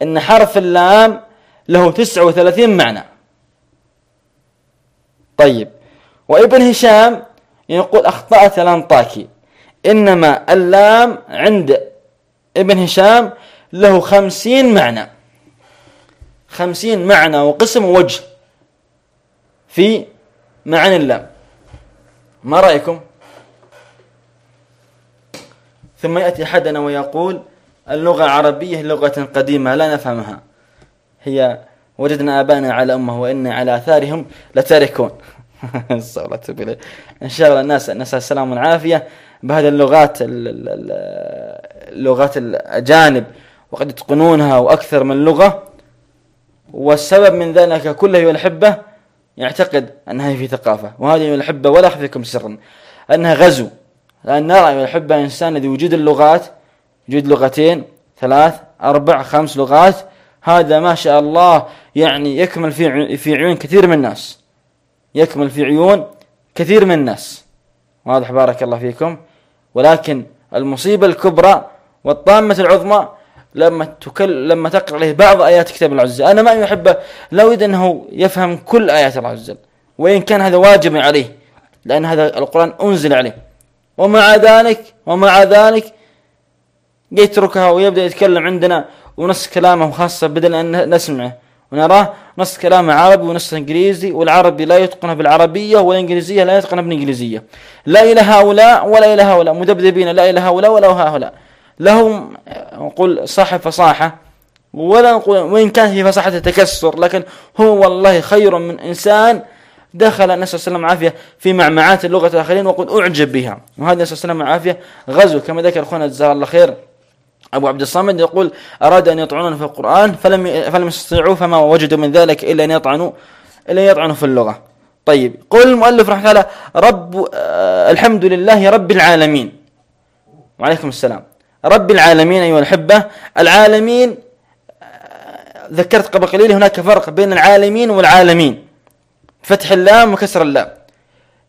إن حرف اللام له تسعة وثلاثين معنى. طيب. وابن هشام يقول أخطأت الأنطاكي إنما اللام عند ابن هشام له خمسين معنى. خمسين معنى وقسم ووجه في معاني اللام. ما رأيكم؟ ثم يأتي أحدنا ويقول اللغة العربية لغة قديمة لا نفهمها. هي وجدنا آبانا على أمه وإنا على آثارهم لتاركون. إن شاء الله الناس نسأل السلام والعافية. بهذه اللغات اللغات الأجانب وقد يتقنونها وأكثر من لغة. والسبب من ذلك كله أيها الأحبة يعتقد أنها في ثقافة. وهذه من الأحبة ولا أخفيكم سرا أنها غزو. لأن نرى يحب الإنسان الذي وجود اللغات وجود لغتين ثلاث أربع خمس لغات. هذا ما شاء الله يعني يكمل في في عيون كثير من الناس. يكمل في عيون كثير من الناس. واضح بارك الله فيكم. ولكن المصيبة الكبرى والطامة العظمى لما تكل لما تقرأ عليه بعض آيات كتاب وجل. أنا ما يحبه لا أريد أنه يفهم كل آيات وجل. وإن كان هذا واجب عليه. لأن هذا القرآن أنزل عليه. ومع ذلك ومع ذلك يتركها ويبدأ يتكلم عندنا ونص كلامه خاصة بدل أن نسمعه. ونراه نص كلامه عربي ونص إنجليزي والعربي لا يتقنه بالعربية والإنجليزية لا يتقنه بالإنجليزية. لا إلى هؤلاء ولا إلى هؤلاء مذبذبين لا إلى هؤلاء ولا هؤلاء. لهم نقول صاحب فصاحة. ولا نقول وإن كان في فصاحة التكسر لكن هو والله خير من إنسان دخل نسأل الله العافية في معمعات اللغة الآخرين وقد أعجب بها. وهذا نسأل الله العافية غزو كما ذكر أخونا جزاه الله خير. أبو عبد الصمد يقول أراد أن يطعنون في القرآن فلم فلم يستطيعوا فما وجدوا من ذلك إلا أن يطعنوا إلا يطعنوا في اللغة. طيب قول المؤلف رحمه الله رب آه الحمد لله رب العالمين. وعليكم السلام. رب العالمين أيها الأحبة العالمين آه ذكرت قبل قليل هناك فرق بين العالمين والعالمين. فتح اللام وكسر اللام.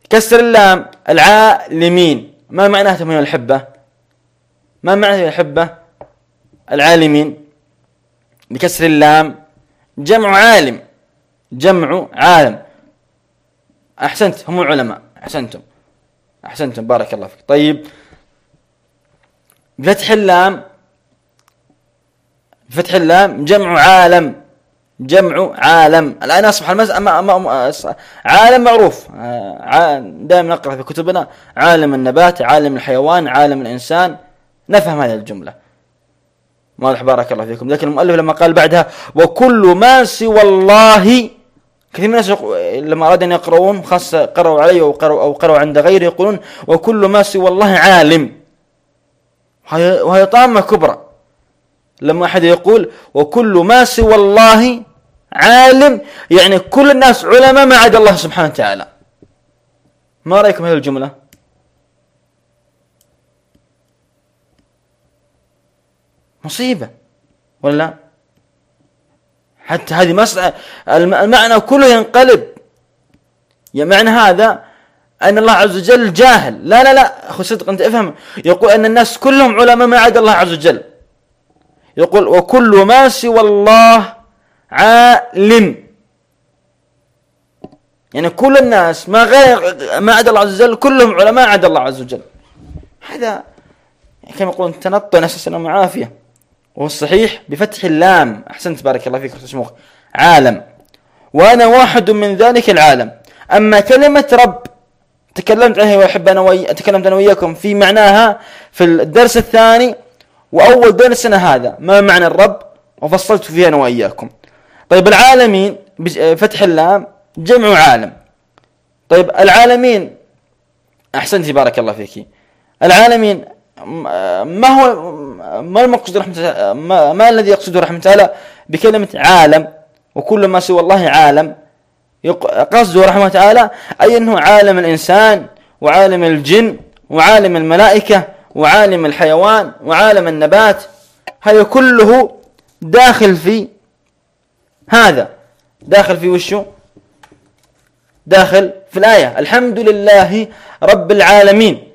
كسر اللام العالمين. ما معناه أيها الأحبة؟ ما معنى أيها الأحبة؟ العالمين بكسر اللام جمع عالم جمع عالم. أحسنت هم العلماء. أحسنتم. أحسنتم. بارك الله فيك. طيب. بفتح اللام فتح اللام جمع عالم جمع عالم. الآن أصبح المسألة عالم معروف. دائما نقرأ في كتبنا عالم النبات عالم الحيوان عالم الإنسان. نفهم هذه الجملة. واضح بارك الله فيكم. لكن المؤلف لما قال بعدها وكل ما سوى الله كثير من الناس لما أراد أن يقرؤون خاصة قرأوا علي أو قرأوا, أو قرأوا عند غيره يقولون وكل ما سوى الله عالم. وهي طامة كبرى. لما أحد يقول وكل ما سوى الله عالم يعني كل الناس علماء ما عدا الله سبحانه وتعالى. ما رأيكم هذه الجملة؟ مصيبة ولا حتى هذه مسألة المعنى كله ينقلب. يا معنى هذا أن الله عز وجل جاهل. لا لا لا أخو صدق أنت افهم. يقول أن الناس كلهم علماء ما عدا الله عز وجل. يقول وكل ما سوى الله عالم. يعني كل الناس ما غير ما عدا الله عز وجل كلهم علماء عدا الله عز وجل. هذا كما يقولون تنطع نسأل السلامة والعافية والصحيح بفتح اللام. أحسنت بارك الله فيك شموخ. عالم. وأنا واحد من ذلك العالم. أما كلمة رب تكلمت عنها وأحب أنا وي... تكلمت أنا وياكم في معناها في الدرس الثاني وأول درسنا هذا. ما معنى الرب؟ وفصلت فيه أنا وإياكم. طيب العالمين بفتح اللام جمع عالم. طيب العالمين أحسنتي بارك الله فيك. العالمين ما هو ما المقصود رحمة ما, ما الذي يقصده رحمة تعالى بكلمة عالم وكل ما سوى الله عالم. قصده رحمة تعالى أي أنه عالم الإنسان وعالم الجن وعالم الملائكة وعالم الحيوان وعالم النبات. هذا كله داخل في هذا. داخل في وشو؟ داخل في الآية. الحمد لله رب العالمين.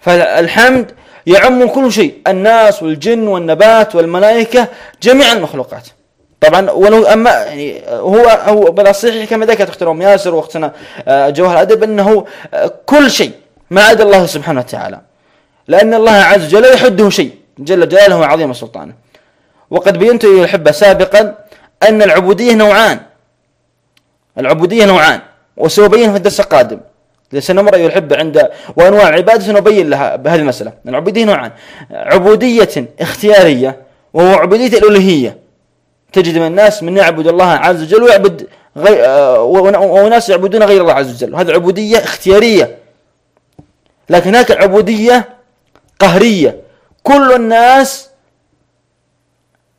فالحمد يعم كل شيء. الناس والجن والنبات والملائكة جميع المخلوقات طبعا ولو أما يعني هو هو بالصحيح كما ذكرت اختنا ياسر وأختنا آه، جوهر الادب أنه آه، كل شيء ما عدا الله سبحانه وتعالى. لأن الله عز وجل لا يحده شيء. جل جلاله وعظيم سلطانه. وقد بينت أيها الأحبة سابقا أن العبودية نوعان. العبودية نوعان. وسأبين في الدرس القادم. سنمر أيها الأحبة عند وأنواع العبادة سنبين لها بهذه المسألة. العبودية نوعان. عبودية اختيارية وهو عبودية الألوهية. تجد من الناس من يعبد الله عز وجل ويعبد غير وناس يعبدون غير الله عز وجل. وهذه عبودية اختيارية. لكن هناك عبودية قهرية. كل الناس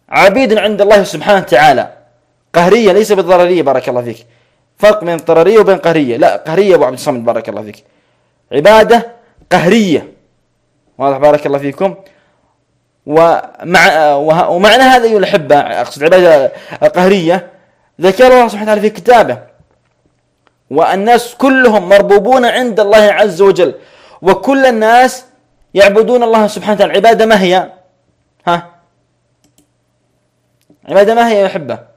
عبيد عند الله سبحانه وتعالى. قهرية ليس بالضررية بارك الله فيك. فرق بين اضطرارية وبين قهرية. لا قهرية أبو عبد الصمد بارك الله فيك. عبادة قهرية. واضح بارك الله فيكم؟ ومع ومعنى هذا أيها الأحبة أقصد عبادة قهرية ذكر الله سبحانه وتعالى في كتابه والناس كلهم مربوبون عند الله عز وجل وكل الناس يعبدون الله سبحانه وتعالى. عبادة ما هي؟ ها؟ عبادة ما هي يا أحبة؟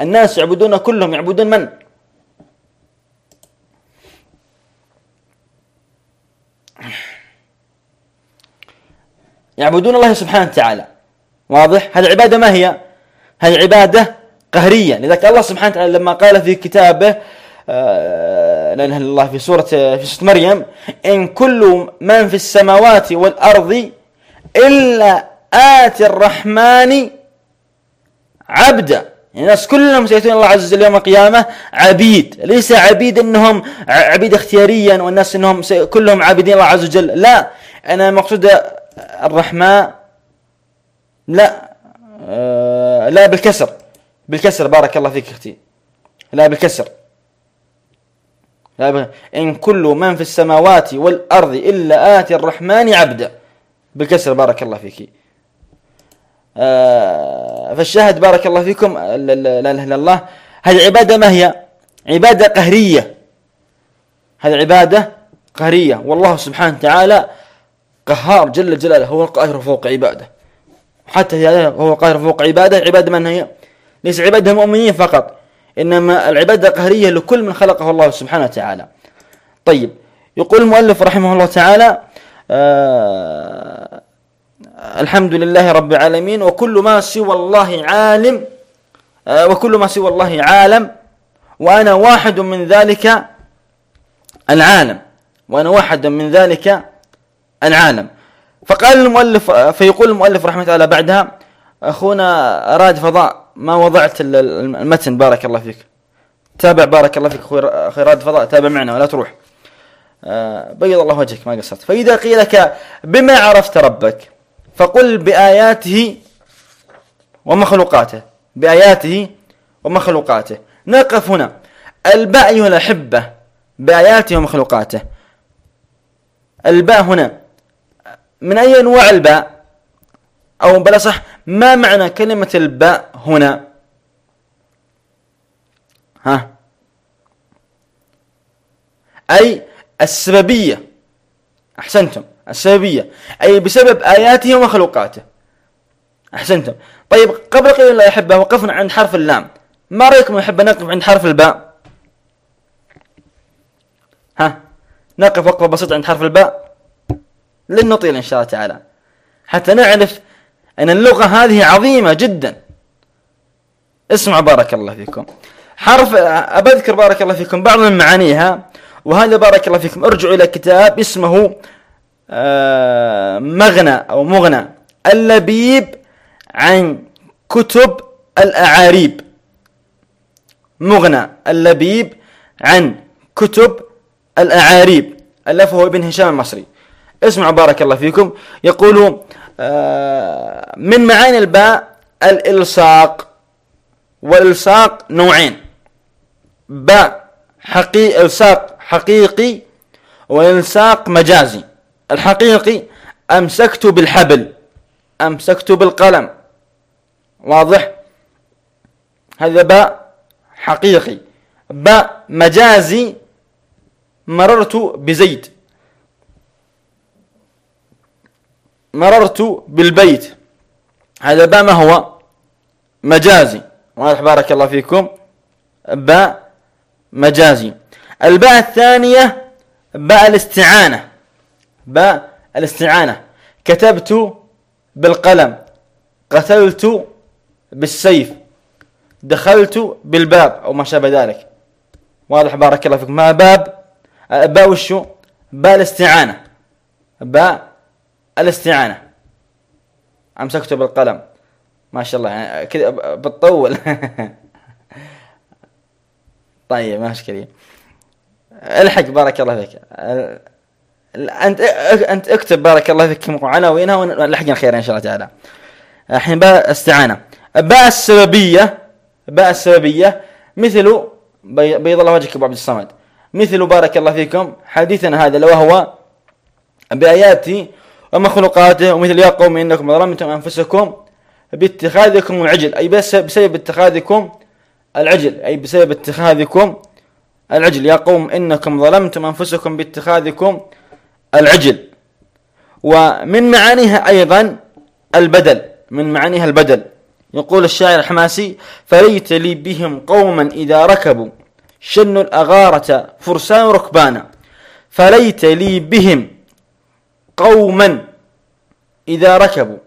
الناس يعبدون كلهم يعبدون من؟ يعبدون الله سبحانه وتعالى. واضح؟ هذه عبادة ما هي؟ هذه عبادة قهرية. لذلك الله سبحانه وتعالى لما قال في كتابه آه، لا إله إلا الله في سورة في سورة مريم إن كل من في السماوات والأرض إلا آتي الرحمن عبدا. الناس كلهم سيأتون الله عز وجل يوم القيامة عبيد. ليس عبيد أنهم عبيد اختياريا والناس أنهم كلهم عابدين الله عز وجل. لا أنا مقصود الرحمن لا آه لا بالكسر بالكسر. بارك الله فيك أختي. لا بالكسر. لا إن كل من في السماوات والأرض إلا آتي الرحمن عبدا بالكسر. بارك الله فيك. فالشاهد بارك الله فيكم لا إله إلا الله. هذه عبادة ما هي؟ عبادة قهرية. هذه عبادة قهرية. والله سبحانه وتعالى قهار جل جلاله. هو القاهر فوق عبادة. حتى هو القاهر فوق عبادة. عبادة من هي؟ ليس عبادة المؤمنين فقط إنما العبادة قهريه لكل من خلقه الله سبحانه وتعالى. طيب يقول المؤلف رحمه الله تعالى آه الحمد لله رب العالمين وكل ما سوى الله عالم وكل ما سوى الله عالم وأنا واحد من ذلك العالم وأنا واحد من ذلك العالم فقال المؤلف فيقول المؤلف رحمه الله بعدها أخونا راد فضاء ما وضعت المتن بارك الله فيك تابع بارك الله فيك أخوي راد فضاء تابع معنا ولا تروح بيض الله وجهك ما قصرت فإذا قيل لك بما عرفت ربك فقل بآياته ومخلوقاته. بآياته ومخلوقاته. نقف هنا. الباء أيها الأحبة بآياته ومخلوقاته. الباء هنا. من أي أنواع الباء؟ أو بلا صح ما معنى كلمة الباء هنا؟ ها. أي السببية. أحسنتم. السببية. أي بسبب آياته ومخلوقاته أحسنتم. طيب قبل قليل يا أحبة وقفنا عند حرف اللام. ما رأيكم يا أحبة نقف عند حرف الباء؟ ها؟ نقف وقفة بسيطة عند حرف الباء؟ لن نطيل إن شاء الله تعالى. حتى نعرف أن اللغة هذه عظيمة جدا. اسمع بارك الله فيكم. حرف أبذكر بارك الله فيكم بعض من معانيها وهذا بارك الله فيكم. ارجعوا إلى كتاب اسمه مغنى أو مغنى. اللبيب عن كتب الأعاريب. مغنى. اللبيب عن كتب الأعاريب. ألفه ابن هشام المصري. اسمعوا بارك الله فيكم. يقول آه، من معاني الباء الإلصاق. والإلصاق نوعين. باء حقيقي إلصاق حقيقي وإلصاق مجازي. الحقيقي أمسكت بالحبل أمسكت بالقلم. واضح؟ هذا باء حقيقي. باء مجازي مررت بزيد مررت بالبيت. هذا باء ما هو؟ مجازي. واضح؟ بارك الله فيكم. باء مجازي. الباء الثانية باء الاستعانة. باء الاستعانة. كتبت بالقلم قتلت بالسيف دخلت بالباب أو ما شابه ذلك. واضح بارك الله فيكم. ما باب؟ باء وشو باء الاستعانة. باء الاستعانة. أمسكته بالقلم. ما شاء الله يعني كذا بتطول. طيب ما إشكالية. الحق بارك الله فيك. أنت أنت اكتب بارك الله فيك عناوينها ونلحقنا خير إن شاء الله تعالى. الحين باء استعانة. باء السببيه باء السببية مثل بيض الله وجهك أبو عبد الصمد. مثل بارك الله فيكم حديثنا هذا لو هو بآياته ومخلوقاته ومثل يا قوم إنكم ظلمتم أنفسكم باتخاذكم العجل. أي بسبب اتخاذكم العجل. أي بسبب اتخاذكم العجل. يا قوم إنكم ظلمتم أنفسكم باتخاذكم العجل. ومن معانيها أيضا البدل من معانيها البدل. يقول الشاعر الحماسي فليت لي بهم قوما إذا ركبوا شنوا الإغارة فرسانا وركبانا. فليت لي بهم قوما إذا ركبوا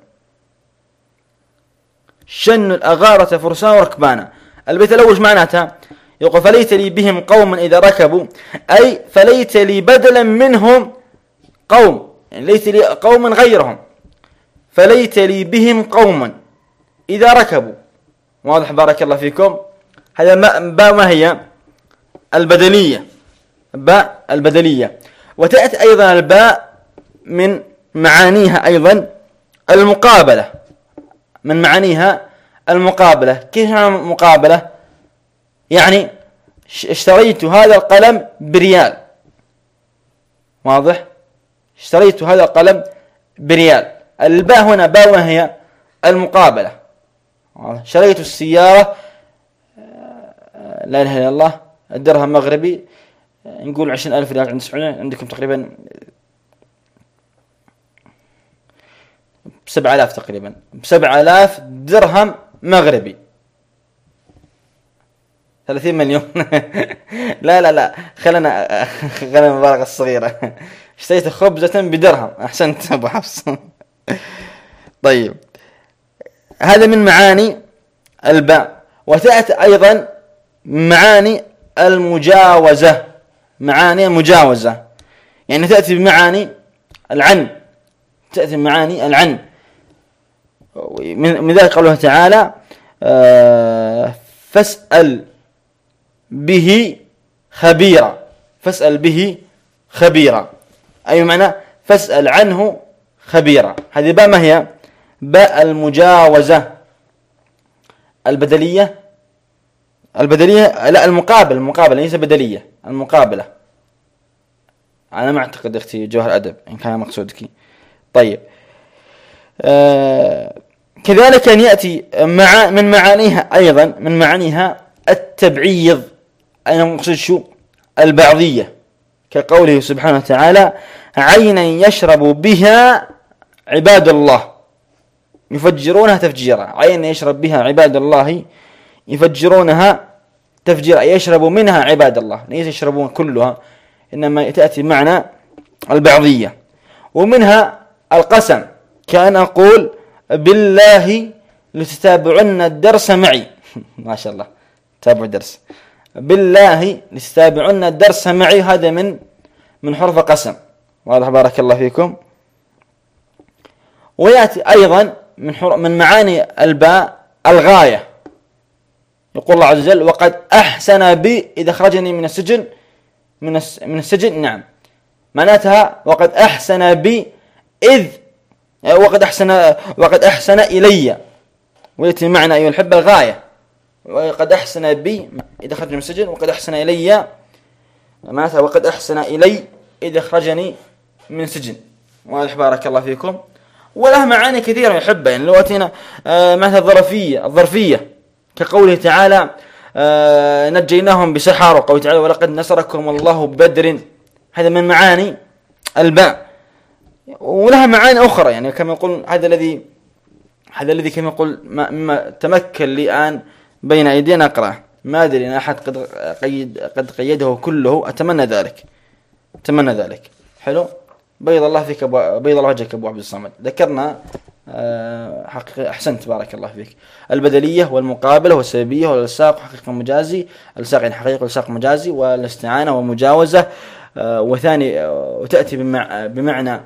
شنوا الإغارة فرسانا وركبانا. البيت الأول معناتها؟ يقول فليت لي بهم قوما إذا ركبوا. أي فليت لي بدلا منهم قوم يعني ليت لي قوما غيرهم. فليت لي بهم قوما إذا ركبوا. واضح بارك الله فيكم. هذا باء ما هي؟ البدلية باء البدلية وتأتي أيضا الباء من معانيها أيضا المقابلة. من معانيها المقابلة. كيف المقابلة؟ يعني اشتريت هذا القلم بريال. واضح؟ اشتريت هذا القلم بريال. الباء هنا باء وهي المقابلة. شريت السيارة لا إله إلا الله الدرهم مغربي. نقول عشرين ألف ريال عند السعودية عندكم تقريبا بسبع آلاف تقريبا بسبع آلاف درهم مغربي. ثلاثين مليون. لا لا لا. خلنا خلنا المبالغة الصغيرة. اشتريت خبزة بدرهم. أحسنت أبو حفص. طيب. هذا من معاني الباء. وتأتي أيضا معاني المجاوزة. معاني المجاوزة. يعني تأتي بمعاني العن. تأتي بمعاني العن. من ذلك قوله تعالى آه، فاسأل به خبيرا. فاسأل به خبيرا. أي معنى فاسأل عنه خبيرا. هذه باء ما هي؟ باء المجاوزة. البدلية؟ البدلية لا المقابل المقابلة ليس بدلية المقابلة. أنا ما أعتقد أختي جوهر أدب إن كان مقصودك. طيب. آه كذلك أن يأتي مع من معانيها أيضا من معانيها التبعيض. أنا مقصود شو البعضية كقوله سبحانه وتعالى عينا يشرب بها عباد الله. يفجرونها تفجيرا. عينا يشرب بها عباد الله يفجرونها تفجيرا. يشرب منها عباد الله؟ ليس يشربون كلها إنما تأتي معنى البعضية. ومنها القسم كأن أقول بالله لتتابعن الدرس معي. ما شاء الله تابعوا الدرس بالله لتتابعن الدرس معي. هذا من من حرف قسم. واضح بارك الله فيكم. ويأتي أيضا من من معاني الباء الغاية. يقول الله عز وجل وقد أحسن بي إذا خرجني من السجن من من السجن نعم. معناتها وقد أحسن بي إذ وقد أحسن وقد أحسن إلي. ويأتي معنى أيها الحب الغاية. وقد أحسن بي إذا خرج من السجن وقد أحسن إلي. معناتها وقد أحسن إلي إذا أخرجني من سجن واضح بارك الله فيكم. وله معاني كثيرة يحبها. يعني لو أتينا آه مثلا الظرفية الظرفية كقوله تعالى آه نجيناهم بسحر وقوله تعالى ولقد نصركم الله ببدر. هذا من معاني الباء. ولها معاني أخرى. يعني كما يقول هذا الذي هذا الذي كما يقول مما تمكن لي الآن بين أيدينا أقرأه. ما أدري أن أحد قد قيد قد قيده كله. أتمنى ذلك. أتمنى ذلك. حلو؟ بيض الله فيك أبو بيض الله وجهك أبو عبد الصمد. ذكرنا آه، حقيقة أحسنت. بارك الله فيك. البدلية والمقابلة والسببية والإلصاق وحقيقة مجازي. الإلصاق يعني حقيقة والإلصاق مجازي. والاستعانة والمجاوزة آه، وثاني آه، وتأتي بمعنى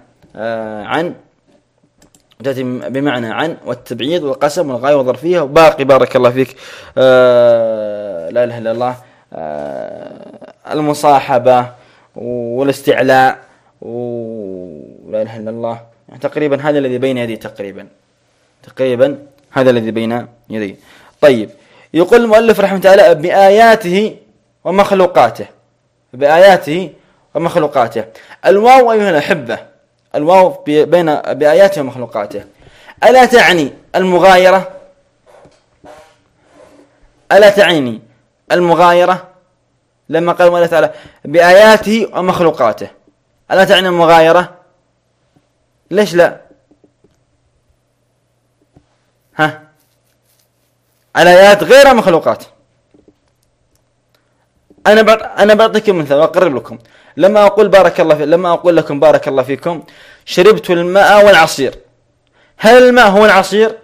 عن وتأتي بمعنى عن والتبعيض والقسم والغاية والظرفية وباقي بارك الله فيك. لا إله إلا الله. المصاحبة والاستعلاء. ولا إله إلا الله. يعني تقريبا هذا الذي بين يدي تقريبا. تقريبا هذا الذي بين يدي. طيب. يقول المؤلف رحمه الله بآياته ومخلوقاته. بآياته ومخلوقاته. الواو أيها الأحبة. الواو بين بآياته ومخلوقاته. ألا تعني المغايرة؟ ألا تعني المغايرة؟ لما قال الله تعالى بآياته ومخلوقاته. ألا تعني المغايرة؟ ليش لا؟ ها؟ الآيات غير مخلوقات. أنا أنا بعطيكم مثال وأقرب لكم. لما أقول بارك الله في لما أقول لكم بارك الله فيكم شربت الماء والعصير. هل الماء هو العصير؟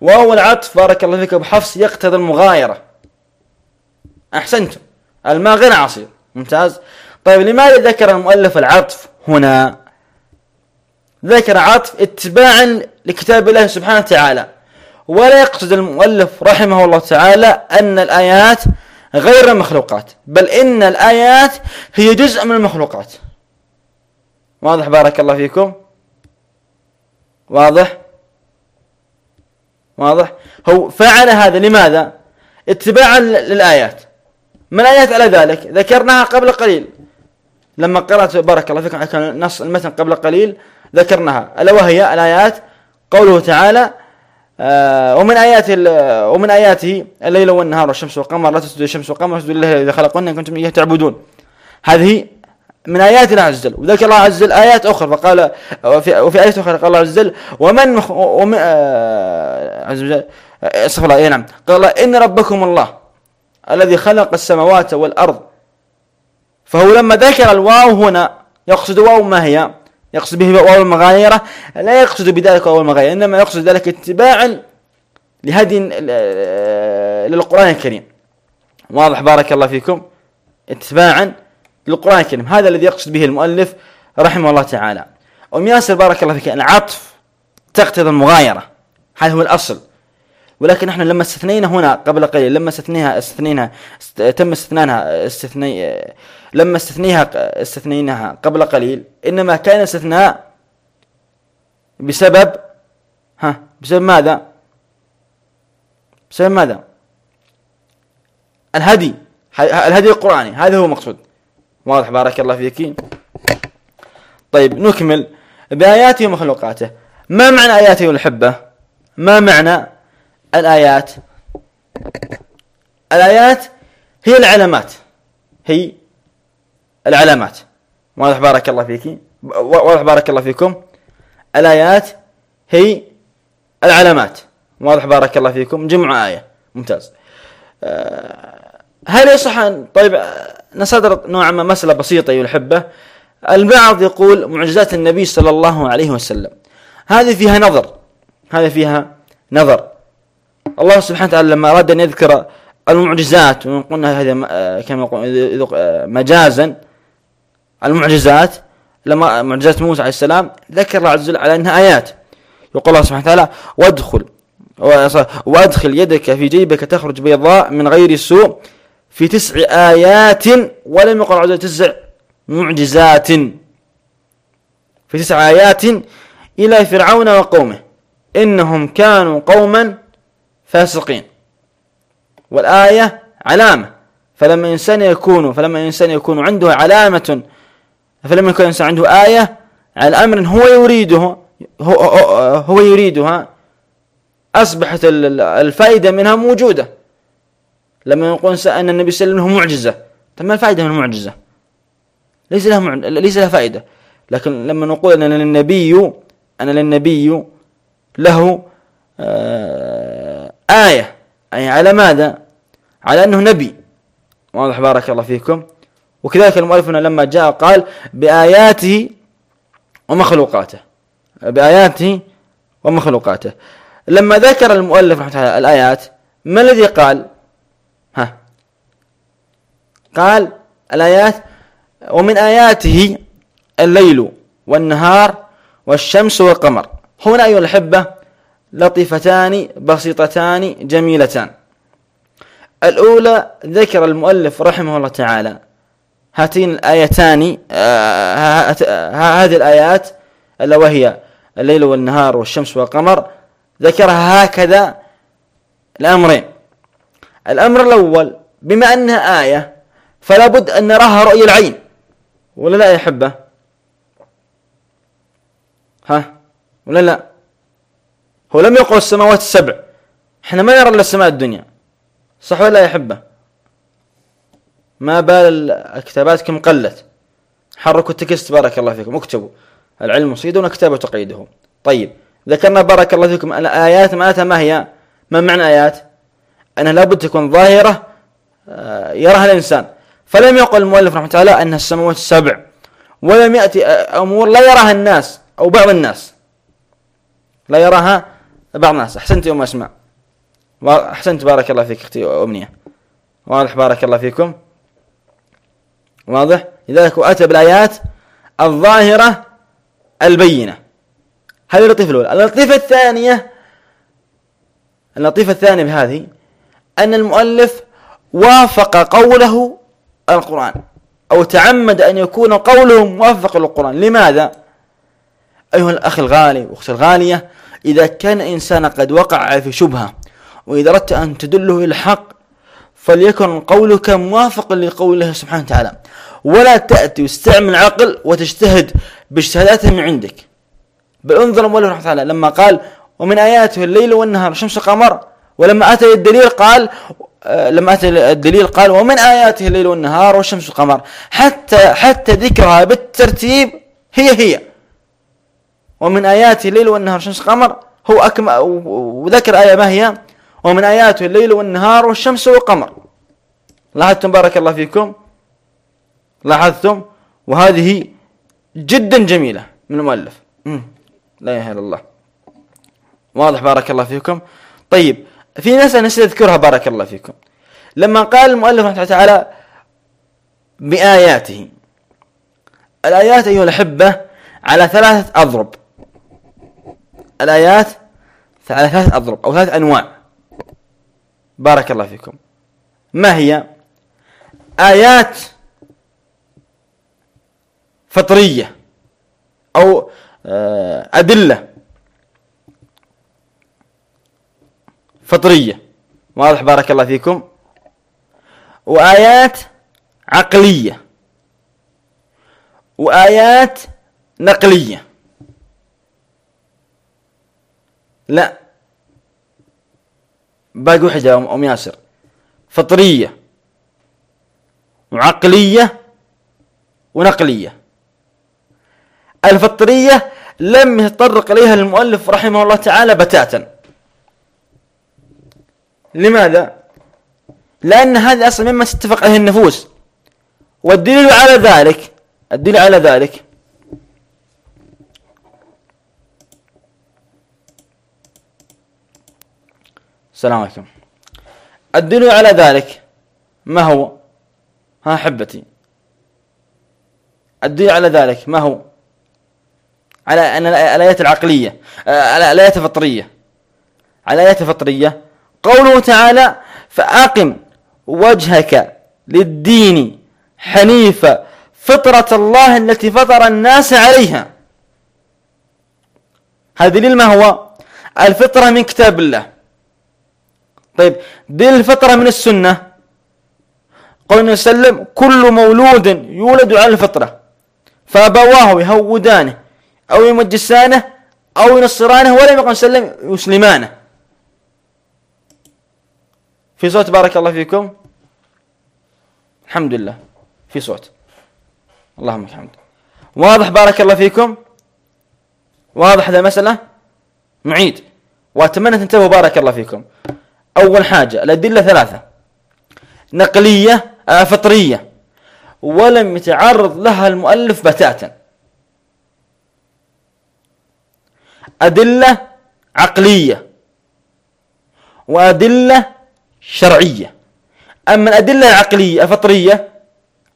وهو العطف بارك الله فيكم بحفص يقتضي المغايرة. أحسنتم. الماء غير عصير. ممتاز. طيب لماذا ذكر المؤلف العطف هنا؟ ذكر عطف اتباعا لكتاب الله سبحانه وتعالى. ولا يقصد المؤلف رحمه الله تعالى أن الآيات غير مخلوقات بل إن الآيات هي جزء من المخلوقات. واضح بارك الله فيكم؟ واضح؟ واضح؟ هو فعل هذا لماذا؟ اتباعا للآيات. ما الآيات على ذلك؟ ذكرناها قبل قليل. لما قرأت بارك الله فيكم نص المتن قبل قليل ذكرناها. ألا وهي الآيات؟ قوله تعالى ومن آيات ومن آياته الليل والنهار والشمس والقمر لا تسجدوا الشمس والقمر اسجدوا لله إذا خلقهن إن كنتم إياه تعبدون. هذه من آيات الله عز وجل. وذكر الله عز وجل آيات أخرى فقال وفي, وفي آيات أخرى قال الله عز وجل ومن ومن آه عز وجل استغفر الله إيه نعم. قال إن ربكم الله الذي خلق السماوات والأرض. فهو لما ذكر الواو هنا يقصد واو ما هي؟ يقصد به واو المغايرة لا يقصد بذلك واو المغايرة إنما يقصد ذلك اتباعا لهدي للقرآن الكريم. واضح بارك الله فيكم. اتباعا للقرآن الكريم. هذا الذي يقصد به المؤلف رحمه الله تعالى. أم ياسر بارك الله فيك العطف تقتضي المغايرة. هذا هو الأصل. ولكن إحنا لما استثنينا هنا قبل قليل لما استثنيها استثنينا تم استثنانها استثني لما استثنيها استثنيناها قبل قليل إنما كان استثناء بسبب ها بسبب ماذا؟ بسبب ماذا؟ الهدي. الهدي القرآني. هذا هو المقصود. واضح بارك الله فيك. طيب نكمل. بآياته ومخلوقاته. ما معنى آياته والحبة؟ ما معنى الآيات. الآيات هي العلامات. هي العلامات. واضح بارك الله فيك. واضح بارك الله فيكم. الآيات هي العلامات. واضح بارك الله فيكم. جمع آية. ممتاز. آه، هل يصح أن طيب نصدر نوعا ما مسألة بسيطة أيها الأحبة. البعض يقول معجزات النبي صلى الله عليه وسلم. هذه فيها نظر. هذه فيها نظر. الله سبحانه وتعالى لما أراد أن يذكر المعجزات وقلنا هذا كما مجازا المعجزات لما معجزات موسى عليه السلام ذكر الله عز وجل على أنها آيات. يقول الله سبحانه وتعالى وادخل وادخل يدك في جيبك تخرج بيضاء من غير سوء في تسع آيات ولم يقل عز وجل تسع معجزات. في تسع آيات إلى فرعون وقومه. إنهم كانوا قوما فاسقين. والآية علامة. فلما إنسان يكون فلما إنسان يكون عنده علامة فلما يكون الإنسان عنده آية على أمر هو يريده هو, هو يريدها أصبحت الفائدة منها موجودة. لما يقول أن النبي صلى الله عليه وسلم معجزة. طيب ما الفائدة من المعجزة؟ ليس لها مع... ليس لها فائدة. لكن لما نقول أن للنبي أن للنبي له آه آية. أي على ماذا؟ على أنه نبي. واضح بارك الله فيكم. وكذلك المؤلف لما جاء قال بآياته ومخلوقاته. بآياته ومخلوقاته. لما ذكر المؤلف رحمة الله الآيات ما الذي قال؟ ها. قال الآيات ومن آياته الليل والنهار والشمس والقمر. هنا أيها الأحبة لطيفتان بسيطتان جميلتان. الأولى ذكر المؤلف رحمه الله تعالى. هاتين الآيتان آه، هذه الآيات ألا وهي الليل والنهار والشمس والقمر ذكرها هكذا الأمرين. الأمر الأول بما أنها آية فلا بد أن نراها رؤية العين. ولا لا يا أحبة؟ ها؟ ولا لا؟ هو لم يقل السماوات السبع. إحنا ما نرى إلا السماء الدنيا. صح ولا يا أحبة؟ ما بال كتاباتكم قلت؟ حركوا التكست بارك الله فيكم. اكتبوا. العلم مصيد كتابة تقيده. طيب ذكرنا بارك الله فيكم. الآيات معناتها ما هي؟ ما معنى آيات؟ أنها لابد تكون ظاهرة آه، يراها الإنسان. فلم يقل المؤلف رحمه الله أنها السماوات السبع. ولم يأتي آه، أمور لا يراها الناس أو بعض الناس. لا يراها بعض الناس. أحسنت يا أم أسماء. أحسنت. بارك الله فيك أختي أمنية. واضح. بارك الله فيكم. واضح. لذلك وأتى بالآيات الظاهرة البينة. هذه اللطيفة الأولى. اللطيفة الثانية اللطيفة الثانية بهذه أن المؤلف وافق قوله القرآن أو تعمد أن يكون قوله موافق للقرآن. لماذا؟ أيها الأخ الغالي وأختي الغالية إذا كان إنسان قد وقع في شبهة وإذا أردت أن تدله إلى الحق فليكن قولك موافقا لقوله سبحانه وتعالى. ولا تأتي واستعمل عقل وتجتهد باجتهادات من عندك. بل انظر المولى رحمه الله لما قال ومن آياته الليل والنهار الشمس والقمر ولما أتى الدليل قال آه، لما أتى الدليل قال ومن آياته الليل والنهار والشمس والقمر حتى حتى ذكرها بالترتيب هي هي. ومن آياته الليل والنهار. والشمس والقمر هو أكمل وذكر آية ما هي؟ ومن آياته الليل والنهار والشمس والقمر. لاحظتم بارك الله فيكم؟ لاحظتم؟ وهذه جدا جميلة من المؤلف. لا إله إلا الله. واضح بارك الله فيكم؟ طيب في ناس أنا أذكرها بارك الله فيكم. لما قال المؤلف رحمه الله تعالى بآياته الآيات أيها الأحبة على ثلاثة أضرب. الآيات على ثلاثة أضرب أو ثلاث أنواع. بارك الله فيكم. ما هي؟ آيات فطرية أو آه، أدلة فطرية. واضح؟ بارك الله فيكم. وآيات عقلية. وآيات نقلية. لا. باقي وحدة أم ياسر. فطرية وعقلية ونقلية. الفطرية لم يتطرق إليها المؤلف رحمه الله تعالى بتاتا. لماذا؟ لأن هذه أصلا مما تتفق عليه النفوس. والدليل على ذلك الدليل على ذلك السلام عليكم. الدليل على ذلك ما هو؟ ها حبتي. الدليل على ذلك ما هو؟ على أن الآيات العقلية آه، على الآيات الفطرية. على الآيات الفطرية قوله تعالى فأقم وجهك للدين حنيفة فطرة الله التي فطر الناس عليها. هذا دليل ما هو؟ الفطرة من كتاب الله. طيب دليل الفطرة من السنة. قال النبي صلى الله عليه وسلم كل مولود يولد على الفطرة. فأبواه يهودانه أو يمجسانه أو ينصرانه ولم يقل سلم يسلمانه. في صوت بارك الله فيكم. الحمد لله. في صوت. اللهم الحمد. واضح بارك الله فيكم؟ واضح هذا المسألة معيد. وأتمنى تنتبهوا بارك الله فيكم. أول حاجة الأدلة ثلاثة. نقلية آه، فطرية. ولم يتعرض لها المؤلف بتاتا. أدلة عقلية. وأدلة شرعية. أما الأدلة العقلية الفطرية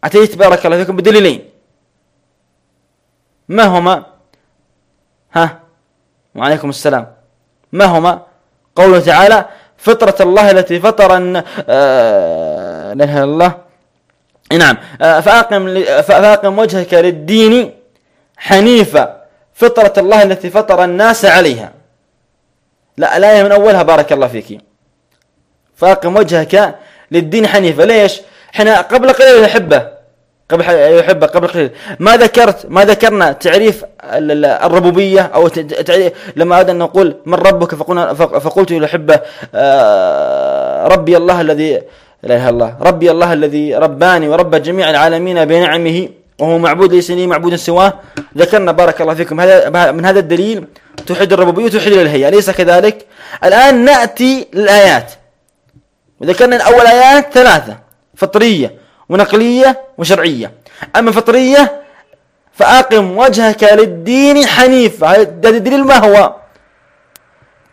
أتيت بارك الله فيكم بدليلين. ما هما؟ ها وعليكم السلام. ما هما؟ قوله تعالى فطرة الله التي فطر لا إله إلا الله نعم. آه فأقم, فأقم وجهك للدين حنيفا فطرة الله التي فطر الناس عليها. لا الآية من أولها بارك الله فيك. فأقم وجهك للدين حنيفا ليش؟ إحنا قبل قليل الأحبة. قبل يحب قبل قليل. ما ذكرت ما ذكرنا تعريف الربوبية أو لما أردنا أن نقول من ربك فقلنا فقلت للأحبة آه، ربي الله الذي لا إله إلا الله ربي الله الذي رباني ورب جميع العالمين بنعمه وهو معبود ليس لي معبود سواه. ذكرنا بارك الله فيكم. هذا من هذا الدليل توحيد الربوبية وتوحيد الإلهية. أليس كذلك؟ الآن نأتي للآيات. وذكرنا الأول آيات ثلاثة فطرية. ونقلية وشرعية. أما فطرية فأقم وجهك للدين حنيف. هذا الدليل ما هو؟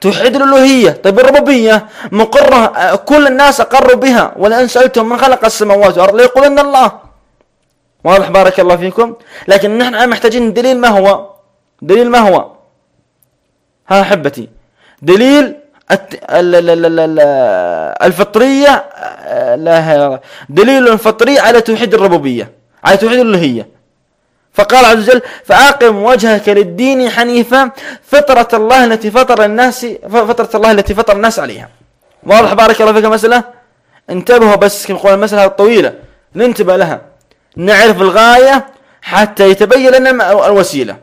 توحيد الألوهية. طيب الربوبية مقرة كل الناس أقروا بها. ولئن سألتم من خلق السماوات والأرض ليقولن الله. واضح بارك الله فيكم؟ لكن نحن محتاجين دليل ما هو؟ دليل ما هو؟ ها أحبتي دليل الفطرية لا دليل فطري على توحيد الربوبية على توحيد الألوهية. فقال عز وجل فأقم وجهك للدين حنيفا فطرة الله التي فطر الناس فطرة الله التي فطر الناس عليها. واضح بارك الله فيك مسألة انتبهوا بس كما قول المسألة الطويلة ننتبه لها. نعرف الغاية حتى يتبين لنا الوسيلة.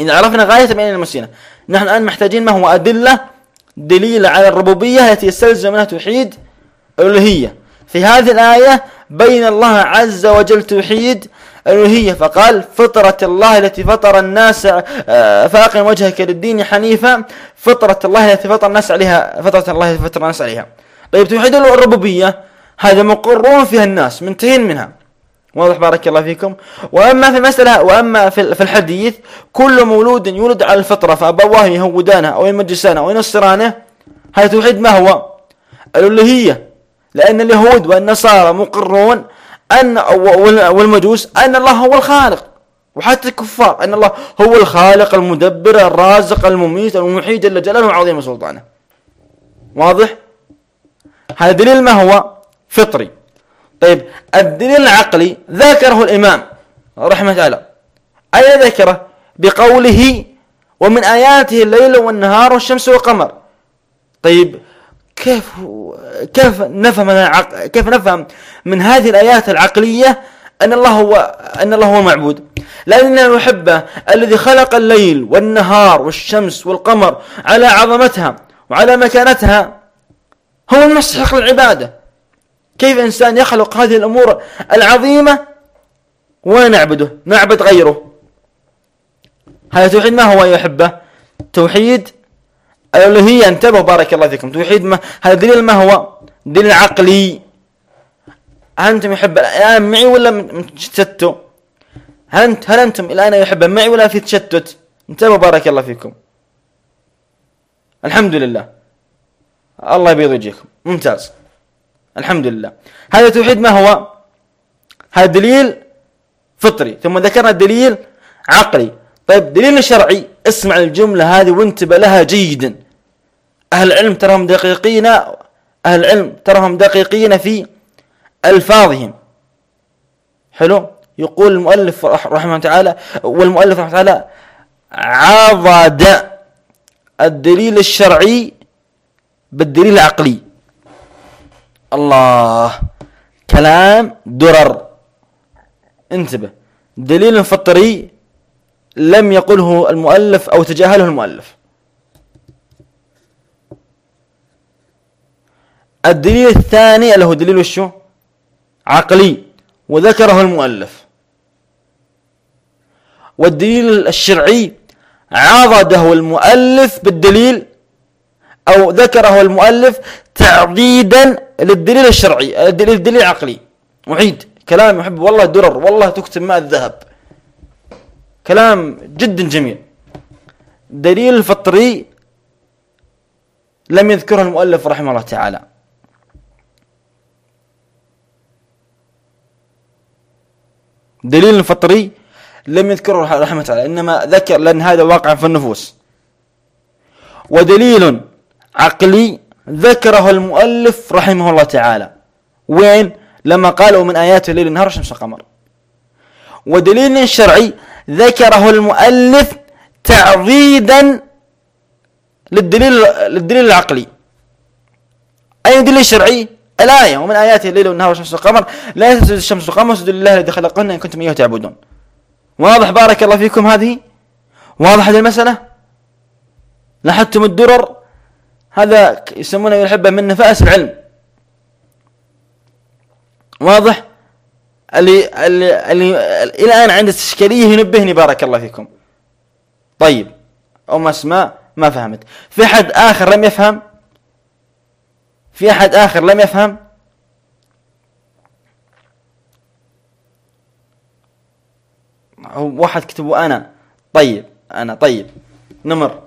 إذا عرفنا غاية تبين لنا الوسيلة. نحن الآن محتاجين ما هو؟ أدلة دليل على الربوبية التي يستلزم منها توحيد الألوهية. في هذه الآية بين الله عز وجل توحيد الألوهية فقال فطرة الله التي فطر الناس آه، فأقم وجهك للدين حنيفا فطرة الله التي فطر الناس عليها فطرة الله التي فطر الناس عليها. طيب توحيد الربوبية هذا مقرون فيها الناس منتهين منها. واضح بارك الله فيكم. وأما في المسألة وأما في الحديث كل مولود يولد على الفطرة فأبواه يهودانه أو يمجسانه أو ينصرانه هذا توحيد ما هو؟ الألوهية. لأن اليهود والنصارى مقرون أن والمجوس أن الله هو الخالق. وحتى الكفار أن الله هو الخالق المدبر الرازق المميت المحيي جل جلاله وعظيم سلطانه. واضح؟ هذا دليل ما هو؟ فطري. طيب الدليل العقلي ذكره الإمام رحمه الله أين ذكره؟ بقوله ومن آياته الليل والنهار والشمس والقمر. طيب كيف كيف نفهم. كيف نفهم من هذه الآيات العقلية أن الله هو أن الله هو المعبود؟ لأن المحبة الذي خلق الليل والنهار والشمس والقمر على عظمتها وعلى مكانتها هو المستحق للعبادة. كيف إنسان يخلق هذه الأمور العظيمة ونعبده نعبد غيره. هذا توحيد ما هو يا أحبة توحيد الألوهية. انتبهوا بارك الله فيكم. توحيد ما هذا دليل ما هو؟ دليل عقلي. أنتم يحب الآن معي ولا متشتتوا هل, هل أنتم الآن يحب معي ولا في تشتت؟ انتبهوا بارك الله فيكم. الحمد لله. الله يبيض وجهكم. ممتاز. الحمد لله هذا توحيد ما هو؟ هذا دليل فطري ثم ذكرنا دليل عقلي. طيب دليل شرعي اسمع الجملة هذه وانتبه لها جيدا. أهل العلم تراهم دقيقين أهل العلم تراهم دقيقين في ألفاظهم. حلو؟ يقول المؤلف رحمه تعالى والمؤلف رحمه تعالى عضد الدليل الشرعي بالدليل العقلي. الله. كلام درر. انتبه. دليل فطري لم يقله المؤلف أو تجاهله المؤلف. الدليل الثاني له دليل الشو عقلي. وذكره المؤلف. والدليل الشرعي عضده المؤلف بالدليل أو ذكره المؤلف تعضيدا للدليل الشرعي الدليل العقلي. أعيد كلام يحب والله درر والله تكتب ماء الذهب. كلام جدا جميل. دليل فطري لم يذكره المؤلف رحمه الله تعالى. دليل فطري لم يذكره رحمه الله تعالى إنما ذكر لأن هذا واقع في النفوس. ودليل عقلي ذكره المؤلف رحمه الله تعالى. وين؟ لما قالوا من آيات الليل النهار الشمس القمر ودليل شرعي ذكره المؤلف تعضيدا للدليل للدليل العقلي. أي دليل شرعي؟ الآية. ومن آياته الليل والنهار والشمس والقمر لا تسجد الشمس والقمر اسجدوا لله الذي خلقهن إن كنتم إياه تعبدون. واضح بارك الله فيكم هذه؟ واضح هذه المسألة؟ لاحظتم الدرر؟ هذا يسمونه الحبة من نفائس العلم. واضح؟ اللي, اللي, اللي إلى الآن عنده إشكالية ينبهني بارك الله فيكم. طيب أم أسماء ما فهمت. في أحد آخر لم يفهم؟ في أحد آخر لم يفهم؟ واحد كتبوا أنا. طيب أنا. طيب نمر.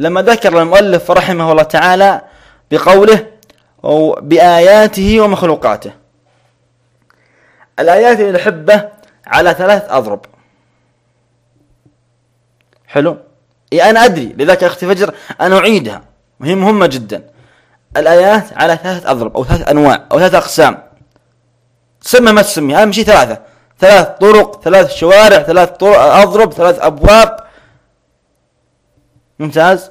لما ذكر المؤلف رحمه الله تعالى بقوله بآياته ومخلوقاته. الآيات الأحبة على ثلاث أضرب. حلو؟ أنا أدري لذلك أختي فجر أنا أعيدها. وهي مهمة جدا. الآيات على ثلاث أضرب أو ثلاث أنواع أو ثلاث أقسام. سمى ما تسمي أهم شيء ثلاثة. ثلاث طرق ثلاث شوارع ثلاث طرق أضرب ثلاث أبواب. ممتاز؟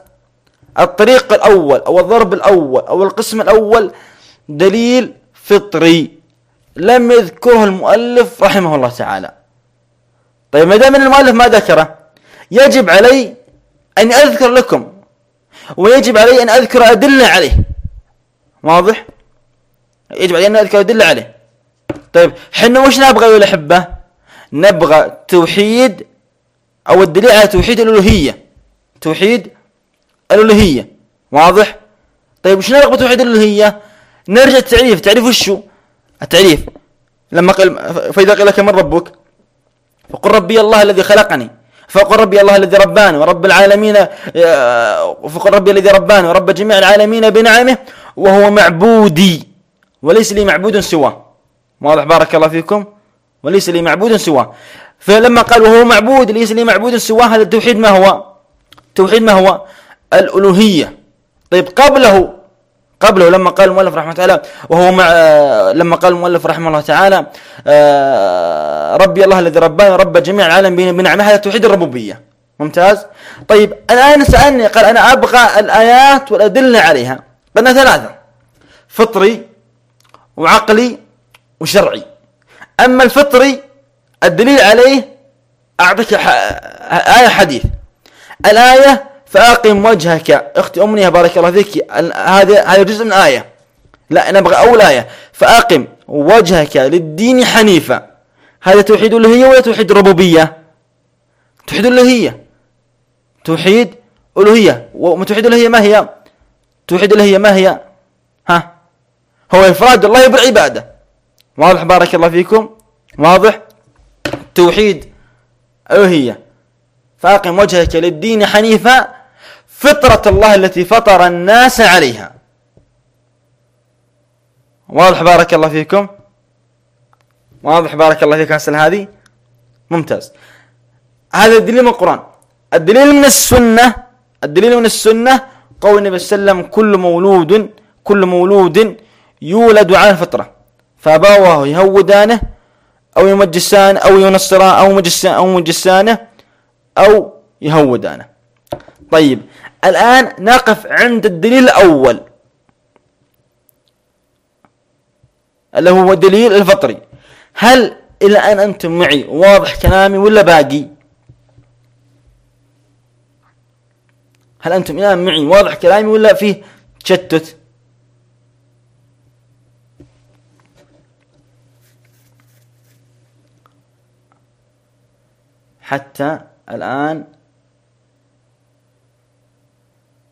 الطريق الأول أو الضرب الأول أو القسم الأول دليل فطري لم يذكره المؤلف رحمه الله تعالى. طيب ما دام المؤلف ما ذكره يجب علي أن أذكر لكم ويجب علي أن أذكر أدلة عليه. واضح؟ يجب علي أن أذكر أدلة عليه. طيب حنا وش نبغى يا الأحبة؟ نبغى توحيد أو الدليل على توحيد الألوهية. توحيد الألوهية. واضح؟ طيب وش نرغب توحيد الألوهية؟ نرجع التعريف تعريف وشو التعريف. لما قال فإذا قيل لك من ربك؟ فقل ربي الله الذي خلقني. فقل ربي الله الذي رباني. ورب العالمين فقل ربي الذي رباني. ورب جميع العالمين بنعمه وهو معبودي. وليس لي معبود سواه. واضح؟ بارك الله فيكم. وليس لي معبود سواه. فلما قال وهو معبود ليس لي معبود سواه هذا التوحيد ما هو؟ التوحيد ما هو؟ الألوهية. طيب قبله قبله لما قال المؤلف رحمه الله تعالى وهو مع لما قال المؤلف رحمه الله تعالى آه، ربي الله الذي رباني رب جميع العالم بنعمه هذا توحيد الربوبية. ممتاز؟ طيب الآن سألني قال أنا أبغى الآيات والأدلة عليها. قلنا ثلاثة فطري وعقلي وشرعي. أما الفطري الدليل عليه أعطيك آية حديث. الآية فأقم وجهك. أختي أمنية بارك الله فيك. هذا هذا جزء من آية. لا نبغى أول آية. فأقم وجهك للدين حنيفا. هذا توحيد الألوهية ولا توحيد الربوبية توحيد الألوهية. توحيد ألوهية. وتوحيد الألوهية ما هي؟ توحيد الألوهية ما هي؟ ها؟ هو إفراد الله بالعبادة واضح؟ بارك الله فيكم. واضح؟ توحيد ألوهية. فأقم وجهك للدين حنيفا فطرة الله التي فطر الناس عليها. واضح بارك الله فيكم؟ واضح بارك الله فيك السنة هذه؟ ممتاز. هذا الدليل من القرآن. الدليل من السنة الدليل من السنة قول النبي صلى الله عليه وسلم كل مولود كل مولود يولد على الفطرة. فأبواه يهودانه أو يمجسان أو ينصران أو مجسان أو مجسانه أو يهودانه طيب الآن نقف عند الدليل الأول. اللي هو الدليل الفطري. هل إلى أن أنتم معي واضح كلامي ولا باقي؟ هل أنتم الآن معي واضح كلامي ولا فيه تشتت؟ حتى الآن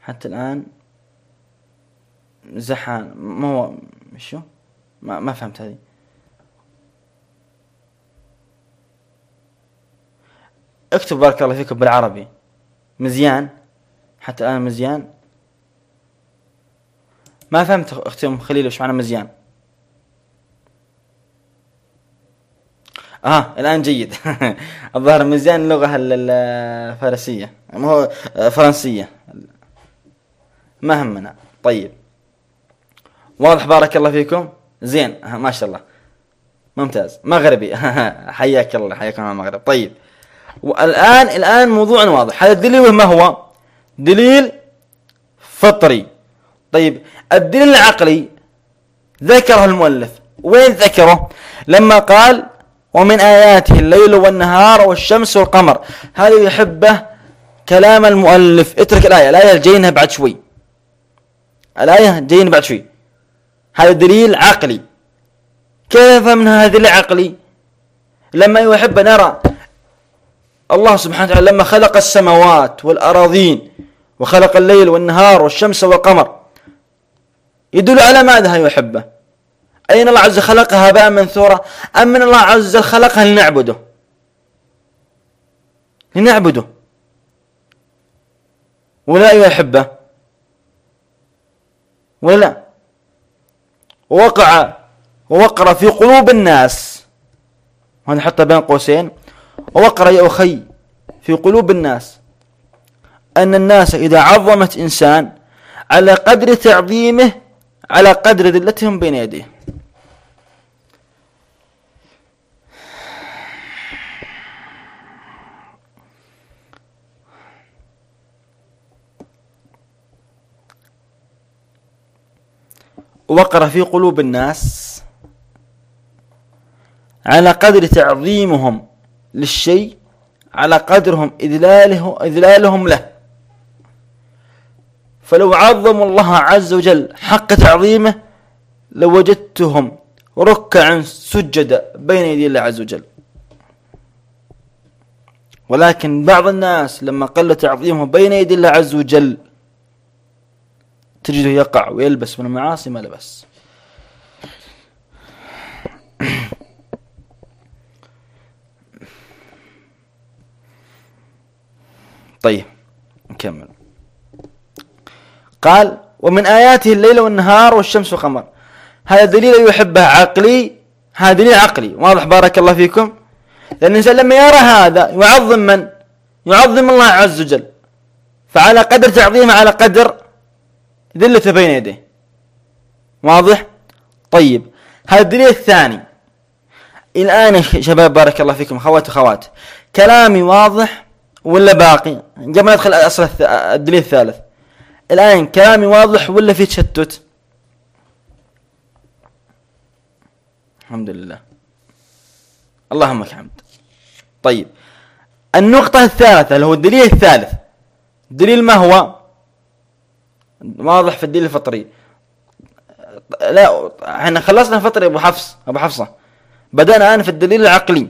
حتى الآن زحان ما هو شو؟ ما, ما فهمت هذه. اكتب بارك الله فيكم بالعربي. مزيان؟ حتى الآن مزيان؟ ما فهمت أختي أم خليل وش معنى مزيان. آه الآن جيد. الظاهر مزيان اللغة الفارسية. ما هو فرنسية. ما همنا. طيب. واضح بارك الله فيكم. زين. ما شاء الله. ممتاز. مغربي. حياك الله حياكم الله المغرب. طيب. والآن الآن موضوع واضح. هذا الدليل ما هو؟ دليل فطري. طيب. الدليل العقلي ذكره المؤلف. وين ذكره؟ لما قال ومن آياته الليل والنهار والشمس والقمر. هذا يحبه كلام المؤلف. اترك الآية. الآية جايينها بعد شوي. الآية جايين بعد شوي. هذا دليل عقلي. كيف من هذا العقلي لما يحب نرى الله سبحانه وتعالى لما خلق السماوات والأراضين وخلق الليل والنهار والشمس والقمر يدل على ماذا يحبه؟ أين الله عز خلقها هباء منثورا أم من الله عز وجل خلقها لنعبده. لنعبده. ولا يحبه. ولا. لا ووقع ووقر في قلوب الناس. وهذا حتى بين قوسين. ووقر يا أخي في قلوب الناس. أن الناس إذا عظمت إنسان على قدر تعظيمه على قدر ذلتهم بين يديه. وقر في قلوب الناس على قدر تعظيمهم للشيء على قدرهم إذلاله إذلالهم له. فلو عظموا الله عز وجل حق تعظيمه لوجدتهم ركعا سجدا بين يدي الله عز وجل. ولكن بعض الناس لما قل تعظيمه بين يدي الله عز وجل تجده يقع ويلبس من المعاصي ما لبس. طيب نكمل. قال ومن آياته الليل والنهار والشمس والقمر. هذا دليل يحبه عقلي هذا دليل عقلي. واضح بارك الله فيكم. لأن الإنسان لما يرى هذا يعظم من؟ يعظم الله عز وجل. فعلى قدر تعظيمه على قدر ذلته بين يديه. واضح؟ طيب. هذا الدليل الثاني. الآن يا شباب بارك الله فيكم. خوات وخوات كلامي واضح ولا باقي؟ قبل ندخل أصل الدليل الثالث. الآن كلامي واضح ولا في تشتت؟ الحمد لله. اللهم لك الحمد. طيب. النقطة الثالثة اللي هو الدليل الثالث. دليل ما هو؟ واضح في الدليل الفطري. لا إحنا خلصنا فطري أبو حفص أبو حفصة. بدأنا الآن في الدليل العقلي.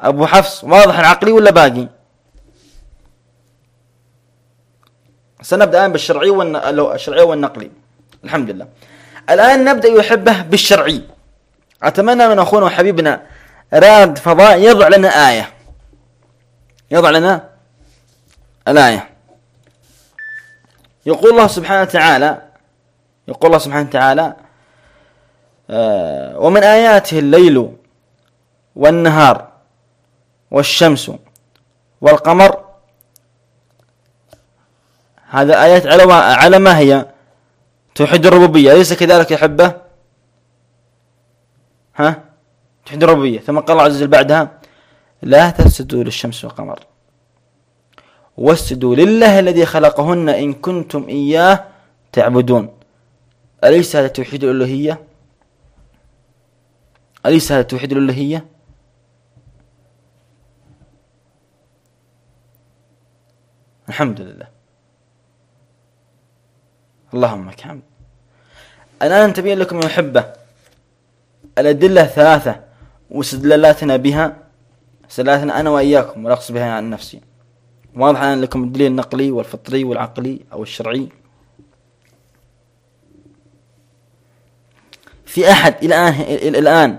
أبو حفص واضح العقلي ولا باقي؟ سنبدأ الآن بالشرعي والشرعي والنقلي. الحمد لله. الآن نبدأ يحبه بالشرعي. أتمنى من أخونا وحبيبنا راد فضاء يضع لنا آية. يضع لنا الآية. يقول الله سبحانه وتعالى يقول الله سبحانه وتعالى آه، ومن آياته الليل والنهار والشمس والقمر هذا آيات على على ما هي توحيد الربوبية. أليس كذلك يا حبة ها؟ توحيد الربوبية. ثم قال الله عز وجل بعدها لا تسجدوا للشمس والقمر واسجدوا لله الذي خلقهن إن كنتم إياه تعبدون. أليس هذا توحيد الألوهية؟ أليس هذا توحيد الألوهية؟ الحمد لله. اللهم لك الآن تبين لكم يا أحبة الأدلة ثلاثة واستدلالاتنا بها. استدلالاتنا أنا وإياكم ولا أقصد بها عن نفسي. واضح الآن لكم الدليل النقلي والفطري والعقلي أو الشرعي. في أحد الآن الآن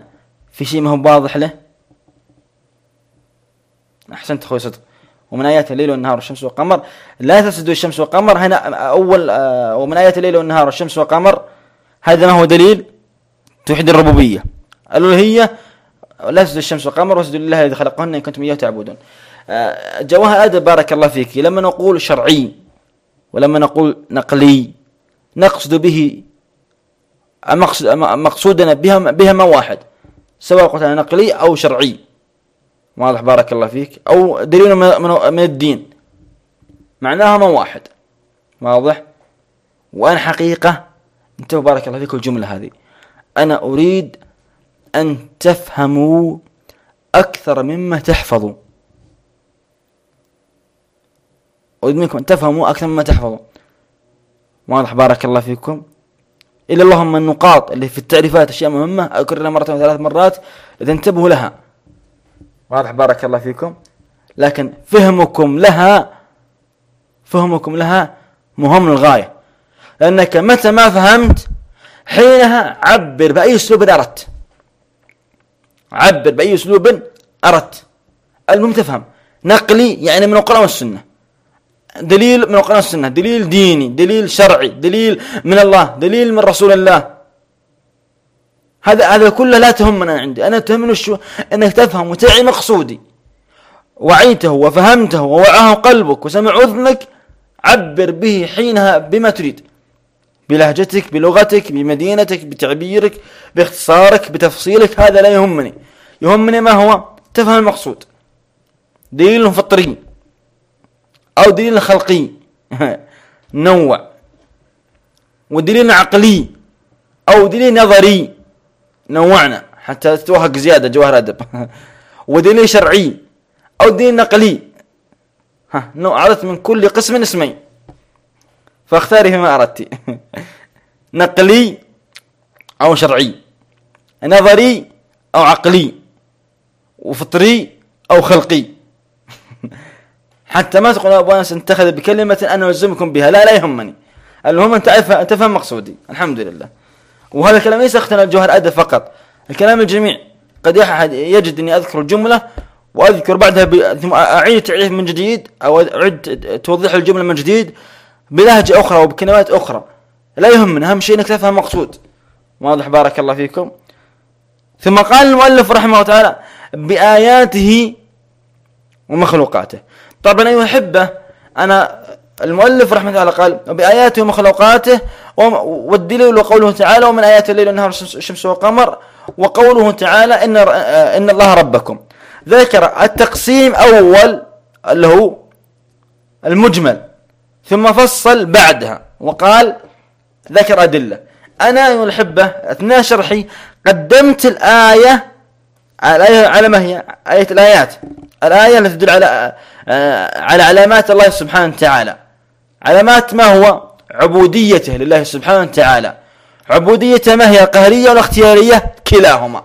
في شيء ما هو واضح له؟ أحسنت أخوي صدق. ومن آيات الليل والنهار والشمس والقمر. لا تسجدوا الشمس والقمر. هنا أول آه، ومن آيات الليل والنهار والشمس والقمر. هذا ما هو دليل؟ توحيد الربوبية. الألوهية لا تسجدوا الشمس والقمر واسجدوا لله الذي خلقهن إن كنتم إياه تعبدون. آه، جواها أدب بارك الله فيك. لما نقول شرعي ولما نقول نقلي نقصد به مقصودنا بها بها ما واحد سواء قلنا نقلي أو شرعي. واضح بارك الله فيك. أو دليل من الدين. معناها ما واحد. واضح؟ وأن حقيقة انتبهوا بارك الله فيكم الجملة هذه. أنا أريد أن تفهموا أكثر مما تحفظوا. أريد منكم أن تفهموا أكثر مما تحفظوا. واضح بارك الله فيكم. إلا اللهم النقاط اللي في التعريفات أشياء مهمة أكررها مرة ثلاث مرات إذا انتبهوا لها. واضح بارك الله فيكم. لكن فهمكم لها فهمكم لها مهم للغاية. لأنك متى ما فهمت حينها عبر بأي أسلوب أردت. عبر بأي أسلوب أردت. المهم تفهم. نقلي يعني من القرآن والسنة. دليل من القرآن والسنة. دليل ديني دليل شرعي دليل من الله دليل من رسول الله. هذا هذا كله لا تهمنا عندي. أنا تهمني شو؟ أنك تفهم وتعي مقصودي. وعيته وفهمته ووعاه قلبك وسمع أذنك عبر به حينها بما تريد. بلهجتك بلغتك بمدينتك بتعبيرك باختصارك بتفصيلك هذا لا يهمني. يهمني ما هو؟ تفهم المقصود. دليل فطري. أو دليل خلقي. نوع. ودليل عقلي. أو دليل نظري. نوعنا حتى تتوهق زيادة جواهر أدب. ودليل شرعي أو دليل نقلي. ها عرفت من كل قسم اسمين فاختاري فيما أردت. نقلي أو شرعي. نظري أو عقلي. وفطري أو خلقي. حتى ما تقول أبو أنس اتخذ بكلمة أنا ألزمكم بها. لا لا يهمني. المهم أنت أنت فهم مقصودي. الحمد لله. وهذا الكلام ليس اختنا الجوهر أدى فقط. الكلام الجميع قد أحد يجد أني أذكر الجملة وأذكر بعدها ثم أعيد تعريف من جديد أو أعيد توضيح الجملة من جديد بلهجة أخرى وبكلمات أخرى. لا يهمنا أهم شيء أنك تفهم مقصود واضح بارك الله فيكم. ثم قال المؤلف رحمه الله تعالى بآياته ومخلوقاته. طبعا أيها الأحبة أنا المؤلف رحمه الله قال بآياته ومخلوقاته والدليل قوله تعالى ومن آيات الليل والنهار الشمس والقمر وقوله تعالى إن, إن الله ربكم. ذكر التقسيم أول اللي هو المجمل ثم فصل بعدها وقال ذكر أدلة. أنا أيها الأحبة أثناء شرحي قدمت الآية الآية على ما هي؟ آية الآيات. الآية التي تدل على على علامات الله سبحانه وتعالى. علامات ما هو عبوديته لله سبحانه وتعالى؟ عبوديته ما هي؟ القهرية والاختيارية كلاهما.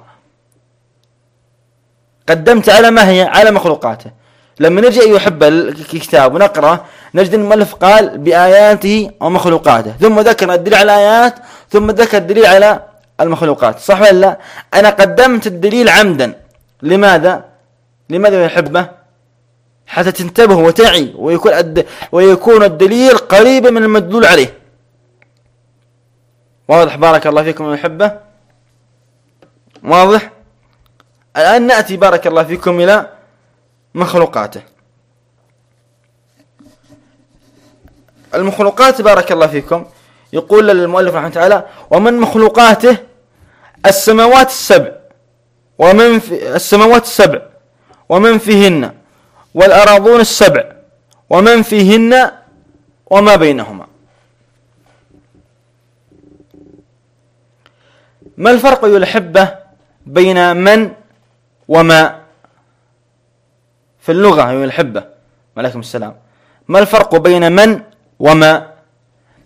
قدمت على ما هي؟ على مخلوقاته. لما نجي أيها الأحبة الكتاب ونقرأ نجد المؤلف قال بآياته ومخلوقاته. ثم ذكر الدليل على الآيات ثم ذكر الدليل على المخلوقات. صح ولا لا؟ أنا قدمت الدليل عمدا. لماذا؟ لماذا يا أحبة؟ حتى تنتبه وتعي ويكون الد... ويكون الدليل قريبا من المدلول عليه. واضح؟ بارك الله فيكم يا أحبة واضح؟ الآن نأتي بارك الله فيكم إلى مخلوقاته. المخلوقات بارك الله فيكم. يقول المؤلف رحمه تعالى ومن مخلوقاته السماوات السبع. ومن في السماوات السبع. ومن فيهن والأراضون السبع ومن فيهن وما بينهما. ما الفرق أيها الأحبة بين من وما؟ في اللغة أيها الأحبة عليكم السلام. ما الفرق بين من وما؟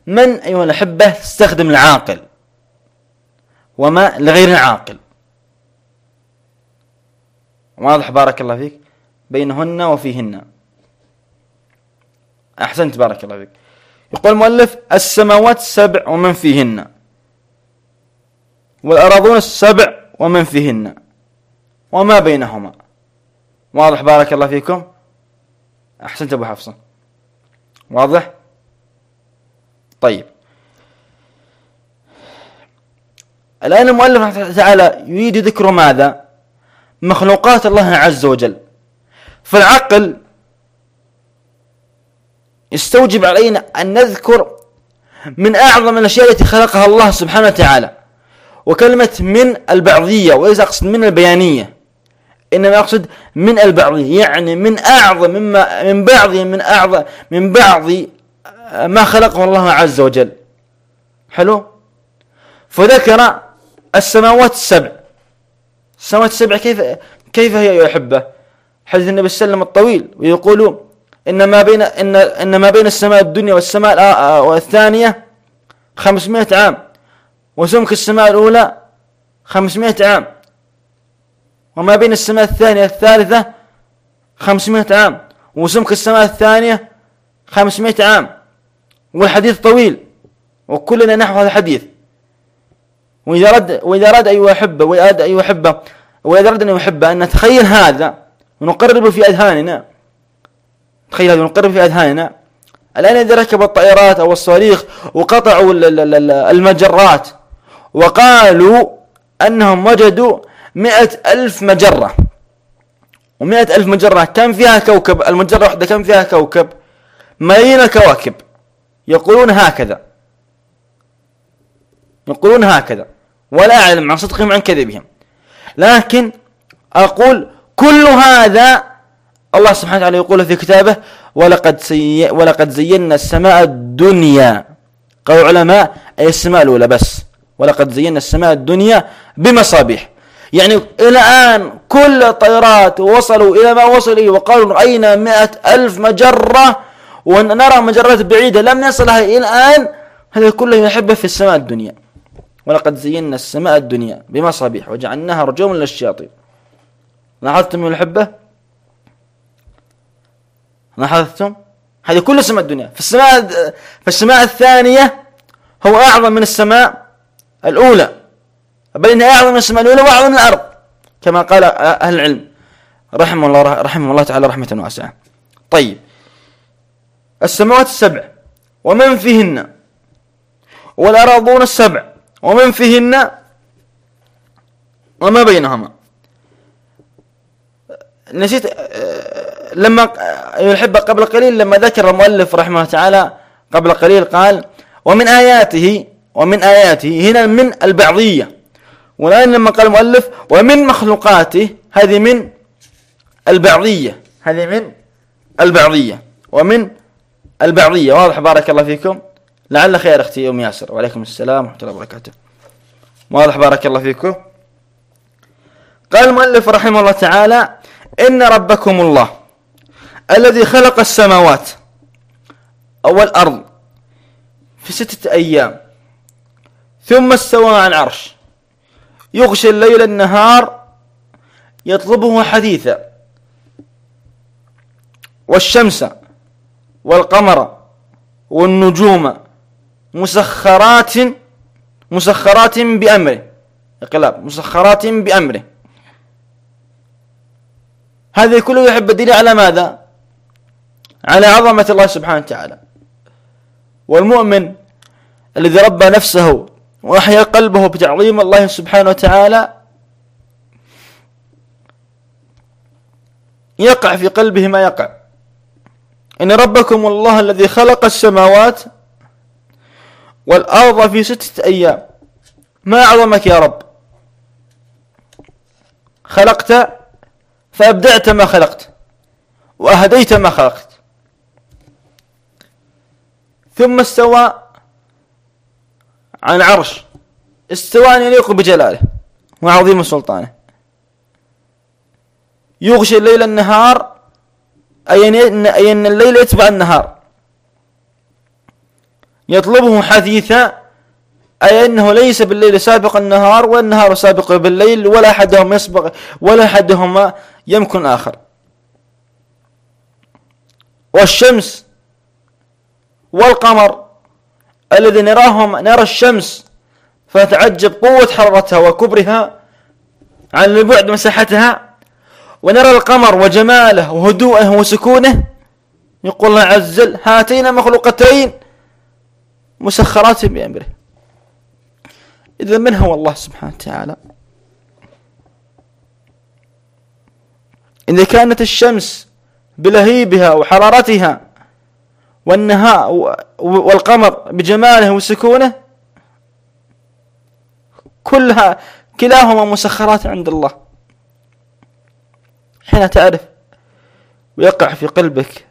من أيها الأحبة تستخدم العاقل وما لغير العاقل. واضح بارك الله فيك؟ بينهن وفيهن. أحسنت بارك الله فيك. يقول المؤلف السماوات السبع ومن فيهن. والأراضون السبع ومن فيهن. وما بينهما. واضح بارك الله فيكم؟ أحسنت أبو حفصة. واضح؟ طيب. الآن المؤلف تعالى يريد ذكر ماذا؟ مخلوقات الله عز وجل. فالعقل يستوجب علينا أن نذكر من أعظم الأشياء التي خلقها الله سبحانه وتعالى وكلمة من البعضية وليس أقصد من البيانية إنما أقصد من البعضية يعني من أعظم مما من بعض من أعظم من بعض ما خلقه الله عز وجل. حلو؟ فذكر السماوات السبع. السماوات السبع كيف كيف هي يا أحبة؟ حديث النبي صلى الله عليه وسلم الطويل ويقول إن ما بين إن إن ما بين السماء الدنيا والسماء والثانية 500 عام وسمك السماء الأولى 500 عام وما بين السماء الثانية الثالثة 500 عام وسمك السماء الثانية 500 عام. والحديث طويل وكلنا نحو هذا الحديث. وإذا رد وإذا أراد أن يحب وإذا أراد أن يحب وإذا أراد أن يحب أن نتخيل هذا ونقرب في أذهاننا. تخيل هذا ونقرب في أذهاننا. الآن إذا ركبوا الطائرات أو الصواريخ وقطعوا المجرات وقالوا أنهم وجدوا مئة ألف مجرة. ومئة ألف مجرة كم فيها كوكب؟ المجرة واحدة كم فيها كوكب؟ ملايين الكواكب. يقولون هكذا. يقولون هكذا. ولا أعلم عن صدقهم عن كذبهم. لكن أقول كل هذا الله سبحانه وتعالى يقول في كتابه ولقد سي ولقد زينا السماء الدنيا. قال العلماء أي السماء الأولى بس. ولقد زينا السماء الدنيا بمصابيح. يعني إلى الآن كل الطيارات وصلوا إلى ما وصلوا إليه وقالوا رأينا مئة ألف مجرة؟ ونرى مجرات بعيدة لم يصلها إلى الآن. هذا كله يحبه في السماء الدنيا. ولقد زينا السماء الدنيا بمصابيح وجعلناها رجوما للشياطين. لاحظتم الحبة؟ لاحظتم هذه كل سماء الدنيا. في السماء في السماء الثانية هو أعظم من السماء الأولى. بل إنها أعظم من السماء الأولى وأعظم من الأرض. كما قال أهل العلم. رحمه الله رحمه الله تعالى رحمة واسعة. طيب. السماوات السبع. ومن فيهن؟ والأراضون السبع. ومن فيهن؟ وما بينهما؟ نسيت لما أيها الحبة قبل قليل لما ذكر المؤلف رحمه الله تعالى قبل قليل قال ومن آياته ومن آياته هنا من البعضية. والآن لما قال المؤلف ومن مخلوقاته هذه من البعضية. هذه من البعضية. ومن البعضية. واضح بارك الله فيكم. لعل خير أختي أم ياسر. وعليكم السلام ورحمة الله وبركاته. واضح بارك الله فيكم. قال المؤلف رحمه الله تعالى إن ربكم الله الذي خلق السماوات أو الأرض في ستة أيام ثم استوى على العرش. يغشي الليل النهار يطلبه حديثا. والشمس والقمر والنجوم مسخرات مسخرات بأمره. انقلاب مسخرات بأمره. هذه كله يحب الدليل على ماذا؟ على عظمة الله سبحانه وتعالى. والمؤمن الذي ربى نفسه وأحيا قلبه بتعظيم الله سبحانه وتعالى يقع في قلبه ما يقع. إن ربكم الله الذي خلق السماوات والأرض في ستة أيام. ما أعظمك يا رب؟ خلقت فأبدعت ما خلقت وأهديت ما خلقت. ثم استوى عن عرش استواء يليق بجلاله وعظيم سلطانه. يغشي الليل النهار أي أن الليل يتبع النهار. يطلبه حثيثا أي أنه ليس بالليل سابق النهار والنهار سابق بالليل ولا أحدهم يسبق ولا أحدهما يمكن آخر. والشمس والقمر الذي نراهم نرى الشمس فنتعجب قوة حرارتها وكبرها عن البعد مساحتها ونرى القمر وجماله وهدوءه وسكونه. يقول الله عز وجل هاتين مخلوقتين مسخرات بأمره. إذا من هو الله سبحانه وتعالى؟ إذا كانت الشمس بلهيبها وحرارتها والنهار والقمر بجماله وسكونه كلها كلاهما مسخرات عند الله. حين تعرف ويقع في قلبك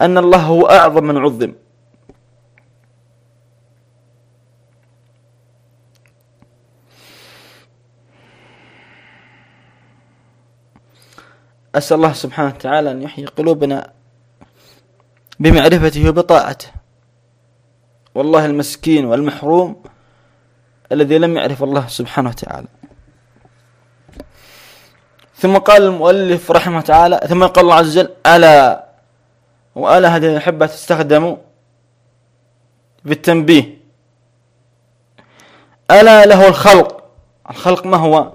أن الله هو أعظم من عظم. أسأل الله سبحانه وتعالى أن يحيي قلوبنا بمعرفته وبطاعته. والله المسكين والمحروم الذي لم يعرف الله سبحانه وتعالى. ثم قال المؤلف رحمه تعالى ثم قال الله عز وجل ألا؟ وألا هذه الأحبة تستخدم بالتنبيه. ألا له الخلق؟ الخلق ما هو؟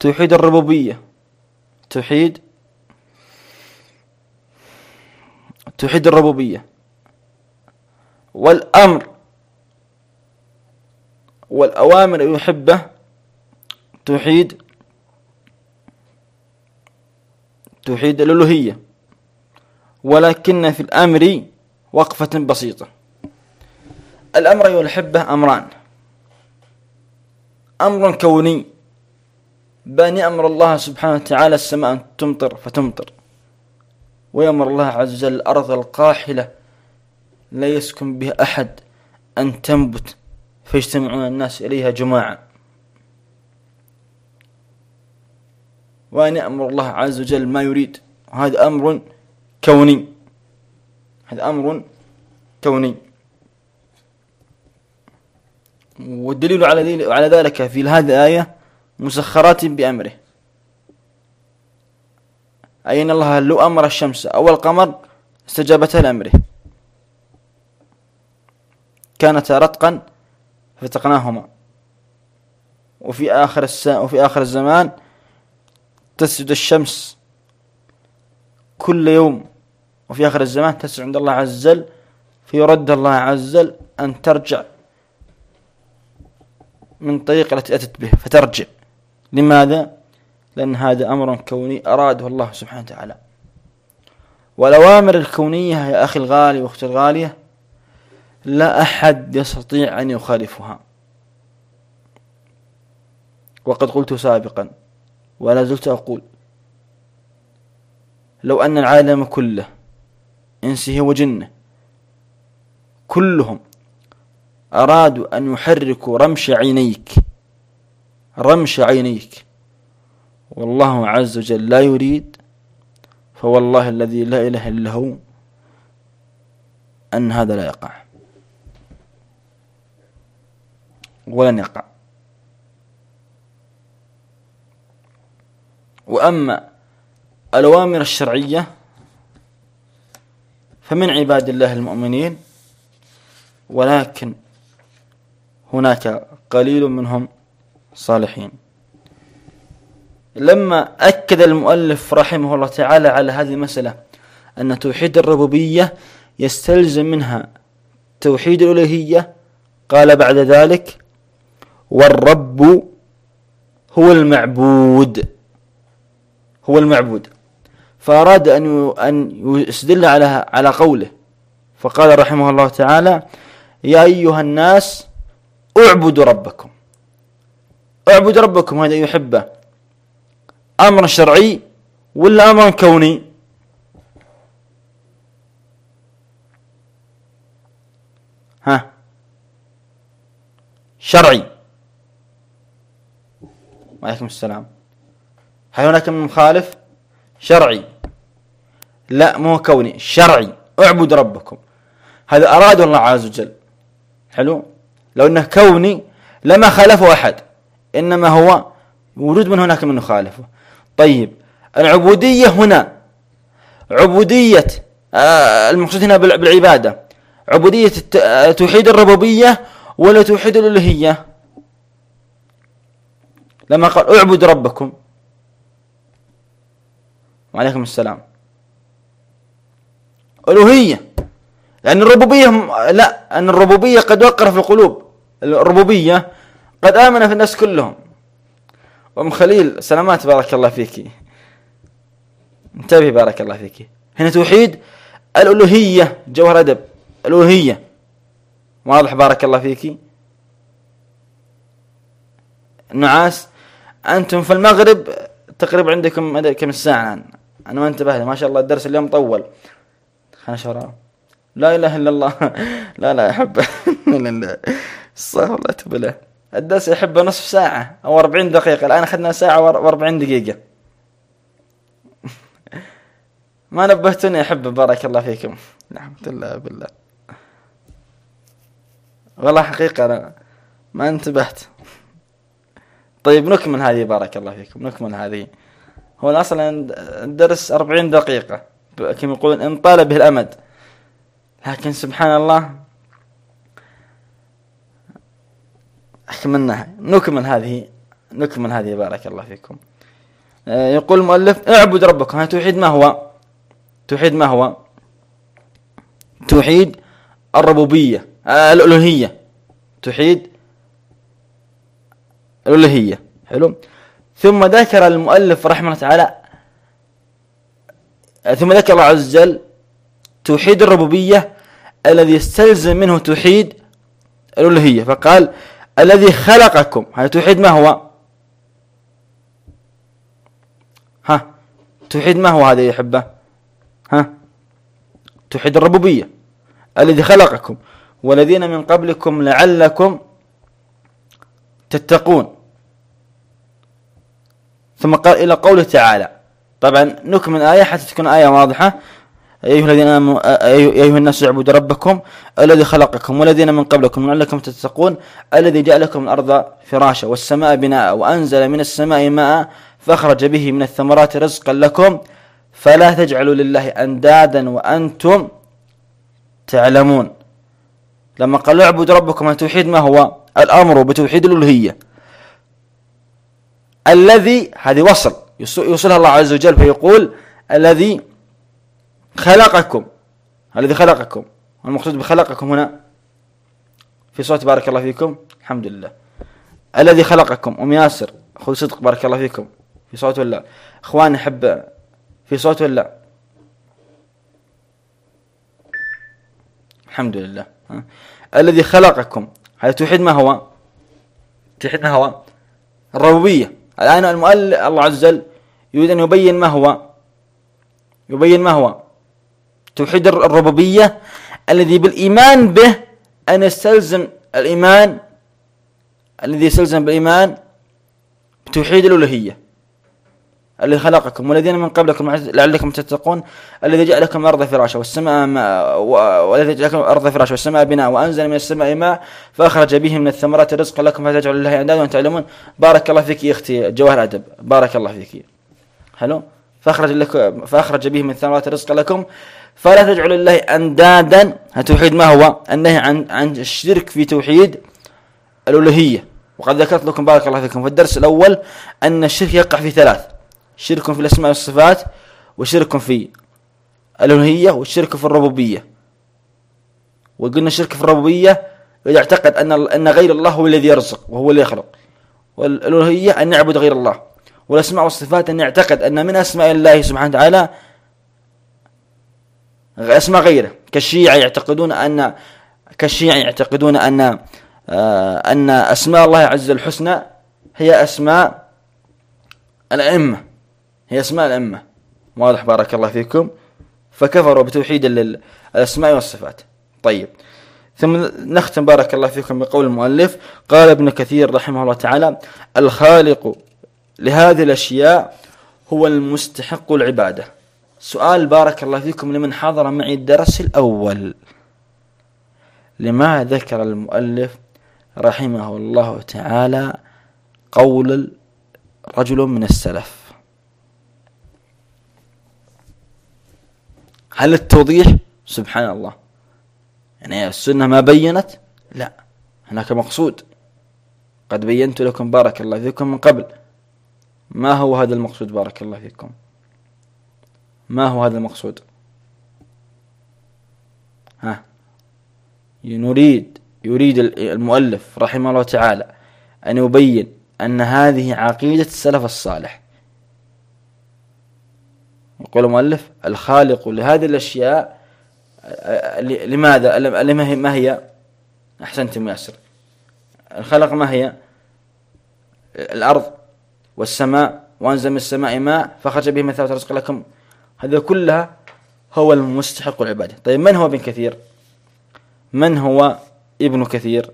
توحيد الربوبية. توحيد توحيد الربوبية والأمر والأوامر يحبه توحيد توحيد الألوهية. ولكن في الأمر وقفة بسيطة. الأمر أيها الأحبة أمران. أمر كوني. بأن يأمر الله سبحانه وتعالى السماء أن تمطر فتمطر. ويأمر الله عز وجل الأرض القاحلة لا يسكن بها أحد أن تنبت فيجتمعون الناس إليها جماعة وأن يأمر الله عز وجل ما يريد. وهذا أمر كوني. هذا أمر كوني. والدليل على على ذلك في هذه الآية مسخرات بأمره. أي أن الله؟ لو أمر الشمس. أو القمر استجابتا لأمره. كانتا رتقا فتقناهما وفي آخر الساعة وفي آخر الزمان تسجد الشمس كل يوم. وفي آخر الزمان تسجد عند الله عز وجل. فيرد الله عز وجل أن ترجع من طريق التي أتت به. فترجع. لماذا؟ لأن هذا أمر كوني أراده الله سبحانه وتعالى والأوامر الكونية يا أخي الغالي وأختي الغالية لا أحد يستطيع أن يخالفها وقد قلت سابقا ولا زلت أقول لو أن العالم كله إنسه وجنه كلهم أرادوا أن يحركوا رمش عينيك رمش عينيك. والله عز وجل لا يريد فوالله الذي لا إله إلا هو أن هذا لا يقع. ولن يقع. وأما الأوامر الشرعية فمن عباد الله المؤمنين ولكن هناك قليل منهم صالحين. لما أكد المؤلف رحمه الله تعالى على هذه المسألة أن توحيد الربوبية يستلزم منها توحيد الألوهية قال بعد ذلك والرب هو المعبود. هو المعبود. فأراد أن أن يستدل على على قوله. فقال رحمه الله تعالى يا أيها الناس اعبدوا ربكم. اعبدوا ربكم هذا يحبه. أمر شرعي ولا أمر كوني؟ ها؟ شرعي. وعليكم السلام. هل هناك من مخالف؟ شرعي. لا مو كوني شرعي. اعبد ربكم. هذا أراد الله عز وجل. حلو؟ لو أنه كوني لما خالفه أحد. إنما هو وجود من هناك من يخالفه طيب العبودية هنا عبودية آه، المقصود هنا بالعبادة. عبودية توحيد الربوبية ولا توحيد الألوهية؟ لما قال اعبد ربكم. وعليكم السلام. ألوهية. لأن الربوبية لا أن الربوبية قد وقر في القلوب. الربوبية قد آمن في الناس كلهم. أم خليل سلامات بارك الله فيك. انتبه بارك الله فيك. هنا توحيد الألوهية جوهر أدب. الألوهية واضح بارك الله فيك. نعاس أنتم في المغرب تقريبا عندكم كم ساعة؟ أنا ما انتبهت ما شاء الله الدرس اليوم طول. خلنا شراب لا إله إلا الله. لا لا أحبه. استغفر الله تب له الدرس يحبه نصف ساعة أو 40 دقيقة. الآن أخذنا ساعة و40 دقيقة. ما نبهتني. أحبه بارك الله فيكم. الحمد لله بالله. والله حقيقة أنا ما انتبهت. طيب نكمل هذه. بارك الله فيكم. نكمل هذه. هو الأصل الدرس أربعين دقيقة. كما يقولون إن طال به الأمد. لكن سبحان الله أكملناها نكمل هذه نكمل هذه. بارك الله فيكم. آه، يقول المؤلف اعبد ربكم. هذا توحيد ما هو؟ توحيد ما هو؟ توحيد الربوبية آه، الألوهية. توحيد الألوهية. حلو. ثم ذكر المؤلف رحمه الله تعالى ثم ذكر الله عز وجل توحيد الربوبية الذي يستلزم منه توحيد الألوهية. فقال الذي خلقكم. هذا توحيد ما هو؟ ها توحيد ما هو هذا يا حبة ها توحيد الربوبية. الذي خلقكم. والذين من قبلكم لعلكم تتقون. ثم قال إلى قوله تعالى. طبعا نكمل آية حتى تكون آية واضحة. أيها الذين آمنوا أيها الناس اعبدوا ربكم الذي خلقكم والذين من قبلكم لعلكم تتقون الذي جعل لكم الأرض فراشا والسماء بناء وأنزل من السماء ماء فأخرج به من الثمرات رزقا لكم فلا تجعلوا لله أندادا وأنتم تعلمون. لما قال اعبدوا ربكم التوحيد ما هو؟ الأمر بتوحيد الألوهية. الذي هذه وصل يوصلها الله عز وجل فيقول الذي خلقكم. الذي خلقكم. المقصود بخلقكم هنا في صوت بارك الله فيكم الحمد لله. الذي خلقكم. أم ياسر خذ صدق بارك الله فيكم. في صوت ولا؟ اخواني حب في صوت ولا؟ الحمد لله. ها. الذي خلقكم. هذا توحيد ما هو؟ توحيد ما هو؟ الربوبية. الآن المؤلف الله عز وجل يريد أن يبين ما هو. يبين ما هو. توحيد الربوبية الذي بالإيمان به أن يستلزم الإيمان الذي يستلزم بالإيمان بتوحيد الألوهية الذي خلقكم والذين من قبلكم لعلكم تتقون الذي جعل لكم الأرض فراشا والسماء ماء والذي جعل لكم الأرض فراشا والسماء بناء وأنزل من السماء ماء فأخرج به من الثمرات رزقا لكم فلا تجعلوا لله أندادا وأنتم تعلمون. بارك الله فيك يا أختي جواهر أدب. بارك الله فيك. حلو؟ فأخرج لكم فأخرج به من الثمرات رزقا لكم فلا تجعلوا لله أندادا. توحيد ما هو؟ النهي عن عن الشرك في توحيد الألوهية. وقد ذكرت لكم بارك الله فيكم. في الدرس الأول أن الشرك يقع في ثلاث شرك في الأسماء والصفات وشرك في الألوهية والشرك في الربوبية. وقلنا الشرك في الربوبية يعتقد أن أن غير الله هو الذي يرزق وهو الذي يخلق. والألوهية أن نعبد غير الله. والأسماء والصفات أن يعتقد أن من أسماء الله سبحانه وتعالى أسماء غيره. كالشيعة يعتقدون أن كالشيعة يعتقدون أن آه، أن أسماء الله عز الحسنى هي أسماء الأئمة. هي أسماء الأئمة. واضح بارك الله فيكم. فكفروا بتوحيد الأسماء والصفات. طيب. ثم نختم بارك الله فيكم بقول المؤلف قال ابن كثير رحمه الله تعالى الخالق لهذه الأشياء هو المستحق العبادة. سؤال بارك الله فيكم لمن حضر معي الدرس الأول. لما ذكر المؤلف رحمه الله تعالى قول رجل من السلف. هل التوضيح؟ سبحان الله يعني السنة ما بينت؟ لا. هناك مقصود. قد بينت لكم بارك الله فيكم من قبل. ما هو هذا المقصود بارك الله فيكم؟ ما هو هذا المقصود؟ ها. نريد يريد المؤلف رحمه الله تعالى أن يبين أن هذه عقيدة السلف الصالح. يقول المؤلف الخالق لهذه الأشياء لماذا؟ ما هي؟ أحسنت ياسر الخلق ما هي؟ الأرض والسماء وأنزل من السماء ماء فخرج به من رزق لكم. هذا كلها هو المستحق العبادة. طيب من هو ابن كثير؟ من هو ابن كثير؟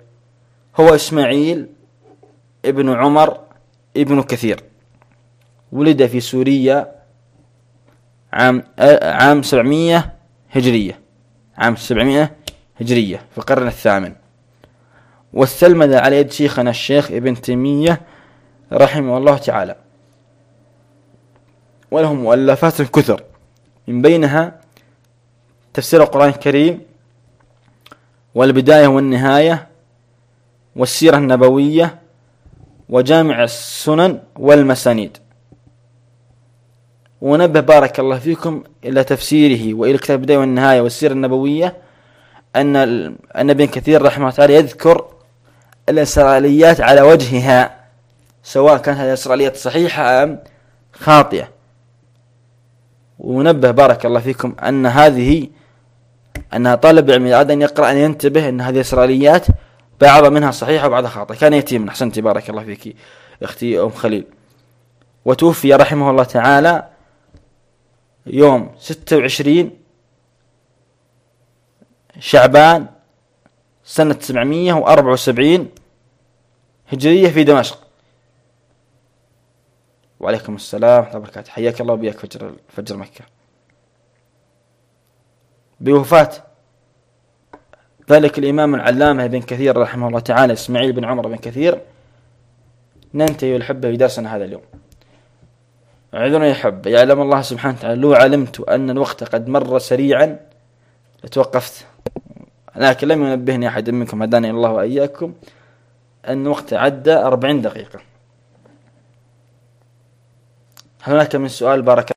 هو إسماعيل ابن عمر ابن كثير. ولد في سوريا عام عام 700 هجرية. عام 700 هجرية في القرن الثامن. واستلمذ على يد شيخنا الشيخ ابن تيمية رحمه الله تعالى. وله مؤلفات كثر. من بينها تفسير القرآن الكريم والبداية والنهاية والسيرة النبوية وجامع السنن والمسانيد. ونبه بارك الله فيكم إلى تفسيره وإلى كتاب البداية والنهاية والسيرة النبوية أن النبي كثير رحمه الله تعالى يذكر الإسرائيليات على وجهها سواء كانت هذه الإسرائيليات صحيحة أم خاطئة. ونبه بارك الله فيكم أن هذه أن طالب العلم أراد أن يقرأ أن ينتبه أن هذه الإسرائيليات بعض منها صحيحة وبعضها خاطئة. كان يتيما أحسنت بارك الله فيك أختي أم خليل. وتوفي رحمه الله تعالى يوم ستة وعشرين شعبان سنة سبعمية وأربعة وسبعين هجرية في دمشق. وعليكم السلام ورحمة الله وبركاته. حياك الله وبياك فجر فجر مكة. بوفاة ذلك الإمام العلامة ابن كثير رحمه الله تعالى إسماعيل بن عمر بن كثير. ننتهي الحبة درسنا هذا اليوم. اعذرني يا حب يعلم الله سبحانه وتعالى لو علمت أن الوقت قد مر سريعا لتوقفت. لكن لم ينبهني أحد منكم هداني الله وإياكم أن الوقت عدى أربعين دقيقة. هناك من سؤال بارك